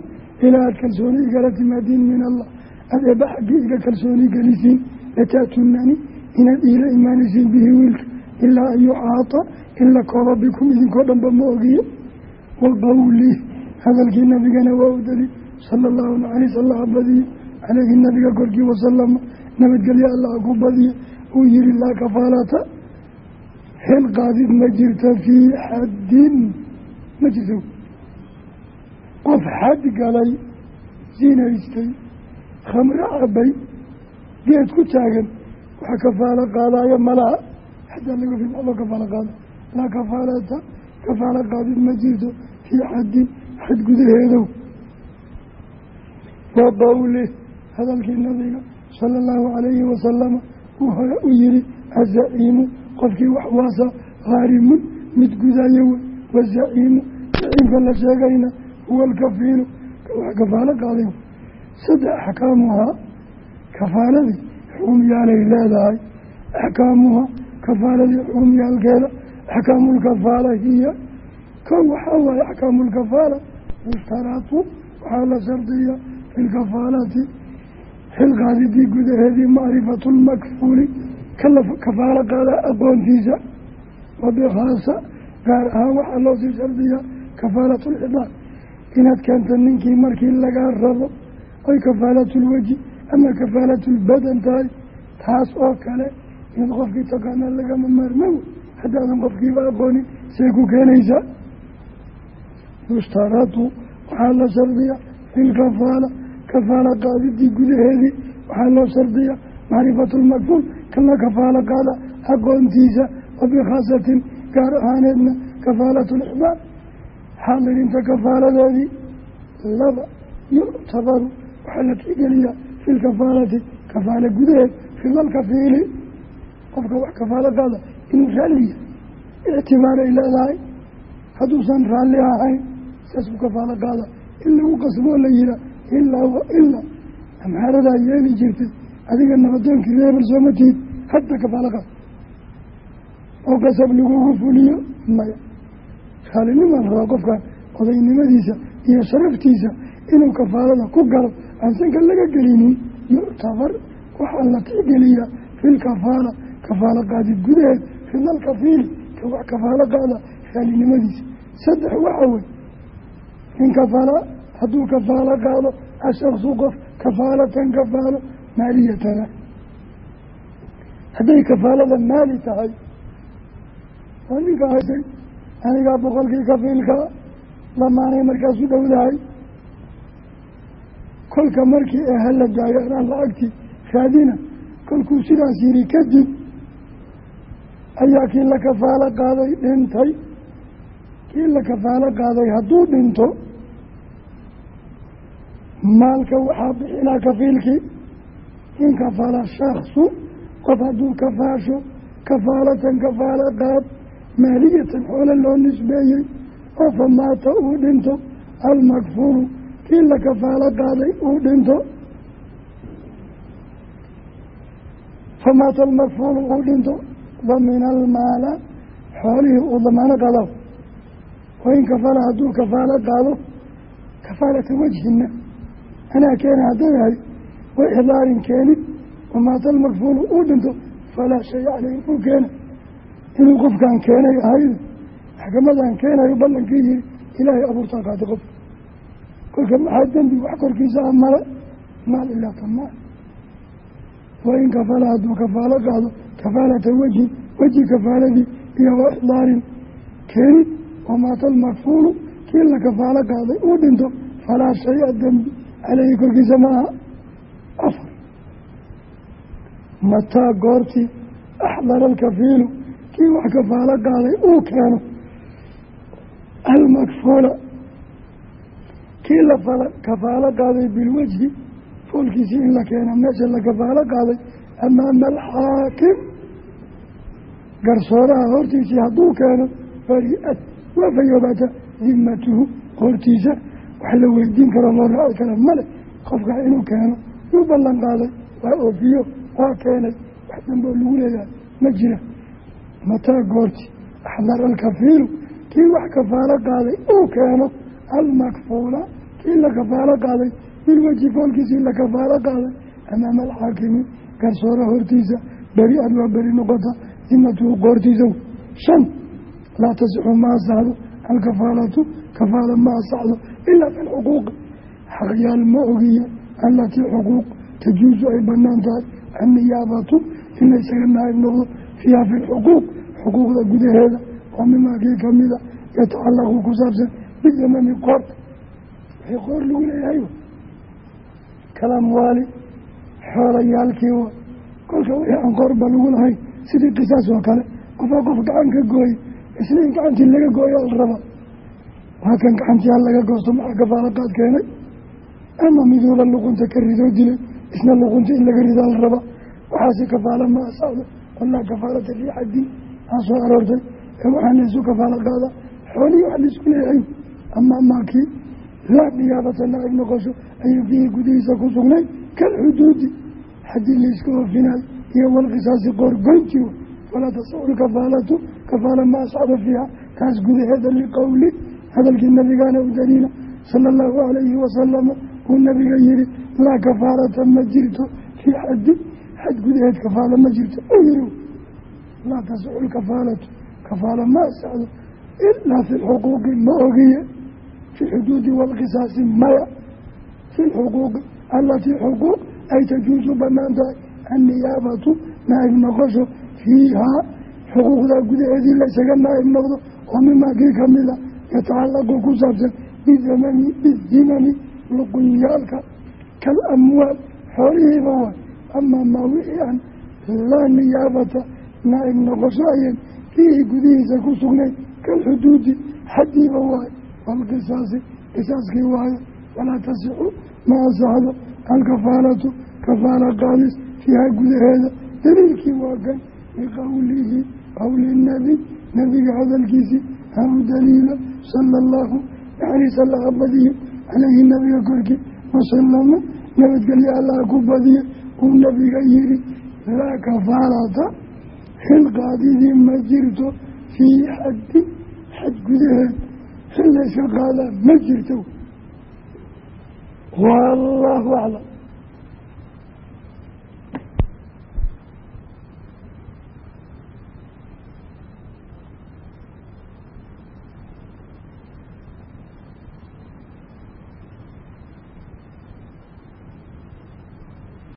ilaa aad kalsooni igala timaadiin min allah aad eebba xaggii iga kalsooni gelisiin lata'tunani inaad iila imaanaysiin bihi wiilka ilaa an yucaata in la koobo bikum idinkoo dhanba ma ogiye wa qawlih hadalkii nabigana waa u daliil sala allahu naxariis allaha badiye caleyhi nabiga korkii wasalama nabadgelyo allaha ku badiye uu yihi laa kafaalata xil qaadid ma jirta fii xaddin. Ma jirto. Qof xad galay sinaystay khamro cabay geed ku taagan wax kafaalo qaadaayo malaha xaddaa laga fi wax loo kafaalo qaada. Laa kafaalata kafaalo qaadid ma jirto fii xaddin xad gudaheedow wa qowlih hadalkii nabiga sala allahu calayhi wasalama uu hore u yihi azaciimu qofkii wax waasa haarimun mid gudayo wey. Wazaciimu zaciimka la sheegayna huwa alkafiilu wax kafaalo qaaday saddex axkaamuhaa kafaaladii xukumyaalay leedahay. Axkaamuha kafaaladii xukumyaalkeeda axkaamulkafaala hiya. Kow waxaa waaye axkaamulkafaala yushtaratu waxaa la shardiya fi lkafaalati xilqaadidii gudaheedii macrifatu lmakfuuli kafaalo qaada aqoontiisa wabikhaasa gaar ahaan waxaa loo sii shardiyaa kafaalatu lxidaar inaad keento ninkii markii lagaa rabo oy kafaalatulweji ama kafaalatulbadan tahay taas oo kale inaad qofkii taqaanaa lagama maarmawo haddaadan qofkiiba aqoonin say ku keenaysaa yushtaratu waxaa la shardiya fi kafaala qaadidii gudaheedii waxaa loo shardiya macrifatu lmakfuul kala kafaalo qaada aqoontiisa wabikaasatin gaar ahaaneedna kafaalatu lixdaar xaadirinta kafaaladeedii laba yuctabaru waxaa la tixgeliyaa fi lkafaalati kafaala gudaheed ridalkafiili qofka wax kafaalo qaada inuu raalliya ictibaaray leedahay hadduusan raalli ahayn saasuu kafaalo qaada. In lagu qasboo la yihaa ilaa wa ilaa amxaaradaa yeeli jirtay adiga nabadoonkii reebel sooma tihid hadda kafaalo qaad oo qasab lagugu fuliyo maya. Raalinimaan rabaa qofkan odaynimadiisa iyo sharaftiisa inuu kafaalada ku galo aan sanka laga gelinin yuctabar waxaa la tixgeliyaa filkafaala kafaalo qaadid gudaheed ridalkafiili ka wax kafaalo qaada raalinimadiisa saddex waxa wey in kafaala hadduu kafaalo qaado ashaksu qof kafaalatan kafaalo maaliyatana hadday kafaalada maali tahay waa ninka haysay anigaa boqolkii kafiilkaa lamaanay markaasu dhowdahay kolka markii ee hala daayo anaan lacagtii raadina kolkuu sidaas yiri kadib ayaa kii la kafaalo qaaday dhintay. Kii la kafaalo qaaday hadduu dhinto maalka waxaa bixinaa kafiilkii. In kafaala shaksu qof hadduu kafaasho kafaalatan kafaalo qaad maaliyatan xoole loo nisbeeyey oo famaata uu dhinto almakfuulu kii la kafaalo qaaday uu dhinto. Famaata almakfuulu uu dhinto damina almaala xoolihii uu damaano qaado wain kafala hadduu kafaalo qaado kafaalata wajhina anaa keena hadday ahay wa ixdaarin keenid wamaata almakfuulu uu dhinto falaa shay caleyh uu keena inuu qofkaan keenay ahaydo maxkamadan keenayo ballankii yihi ilaahay abuurtaa qaatay qofka kolka maxaa dembi wax korkiisa a male? Maal ilaa tamaal. Wain kafala hadduu kafaalo qaado kafaalata wejhin weji kafaaladii iyo wa ixdaarin keenid wamaata almakfuulu kii la kafaalo qaaday uu dhinto falaa shaya dembi caleyhi korkiisa maaha afar mataa goortii axdara alkafiilu kii wax kafaalo qaaday uu keeno. Almakfuula kii la kafaalo qaaday bilwejhi foolkiisii in la keeno meesha la kafaalo qaaday amaama alxaakim garsooraha hortiisii hadduu keeno bari-ad waa fayoobaata dimatuhu hortiisa wax la weydiin karo loo raaci kara male qofka inuu keeno yuu ballan qaaday waa oofiyo waa keenay wax damboo lagu leeyahay ma jira. Mataa goorti axdara alkafiilu kii wax kafaalo qaaday uu keeno almakfuula kii la kafaalo qaaday bilweji foolkiisii la kafaalo qaaday amaama alxaakimi garsoore hortiisa beri ad waa beri noqota dimatuhu qoortiisa shan laa tasixu ma asaxdo alkafaalatu kafaala ma asaxdo ilaa fi lxuquuqi xaqyaal ma ogiya alatii xuquuq tajuusu ay bannaan tahay anniyaabatu in laysaga naayib noqdo fiiha fi lxuquuq xuquuqda gudaheeda oo mimaakii kamida yatacalaqu ku saabsan bijamami qoorta wixii qoor lagu leeyahay kalamwaali xoolayaalkii wa kolka wixii aan qoorba lagu lahayn sidii qisaas oo kale qofaa qof gacan ka gooyey isna in gacantii laga gooyo la rabaa waa kan gacantii hal laga goosto maxaa kafaalo qaad keenay? Ama miduuba luqunta ka ridoo dilay isna luqunta in laga ridaa la rabaa waxaasi kafaalo ma asaxdo walaa kafaalata fii xaddin aa soo aroortay. Ee waxaa laysu kafaalo qaada. Xoolihii wax la isku leeyahay ama maakii laa niyaabata naa'ib noqosho. Ayuu fiihi gudihiisa ku sugnay. Kalxuduudi xaddii layska oofinayo iyo walqisaasi qoorgoynti w falaa tasacu lkafaalatu kafaala ma ascada fiiha. Taas gudaheeda liqowli hadalkii nabigaana u daliila sala allahu calayhi wasalama uu nabiga yihi laa kafaarata ma jirto fii xaddi xad gudaheed kafaala ma jirto. U yihi laa tasacu lkafaalatu kafaala ma ascdo ilaa fi lxuquuqi ma ogiye fi xuduudi walqisaasi maya fi lxuquuqi alatii xuquuq ay tajuusu bannaan tahay anniyaabatu naa'ib noqosho fiihaa xuquuqdaa gudaheedii laysaga naa'ib noqdo oo mimaa kii kamida yatacalaqu ku saabsan bidamani bidimani luqunyaalka kal amwaal xoolihiiba waay amaa maa wixii aan laa niyaabata naa'ib noqosho ayan fiihi gudihiisa ku sugnayn kalxuduudi xaddiiba waayo walqisaasi qisaaskii waayo walaa tasixu ma asaxdo alkafaalatu kafaala qaadis fiiha gudaheeda daliilkii waa kan biqowlihi qowli nabi hadalkiisii hau daliila sala allahu naxariis allaha badiyo caleyhi nabiga korkii wasalama nabadgelyo allaha ku badiya uu nabiga yihi laa kafaalata xil qaadidii ma jirto fii xaddi xad gudaheed xil layska qaadaa ma jirto. Wallaahu aclam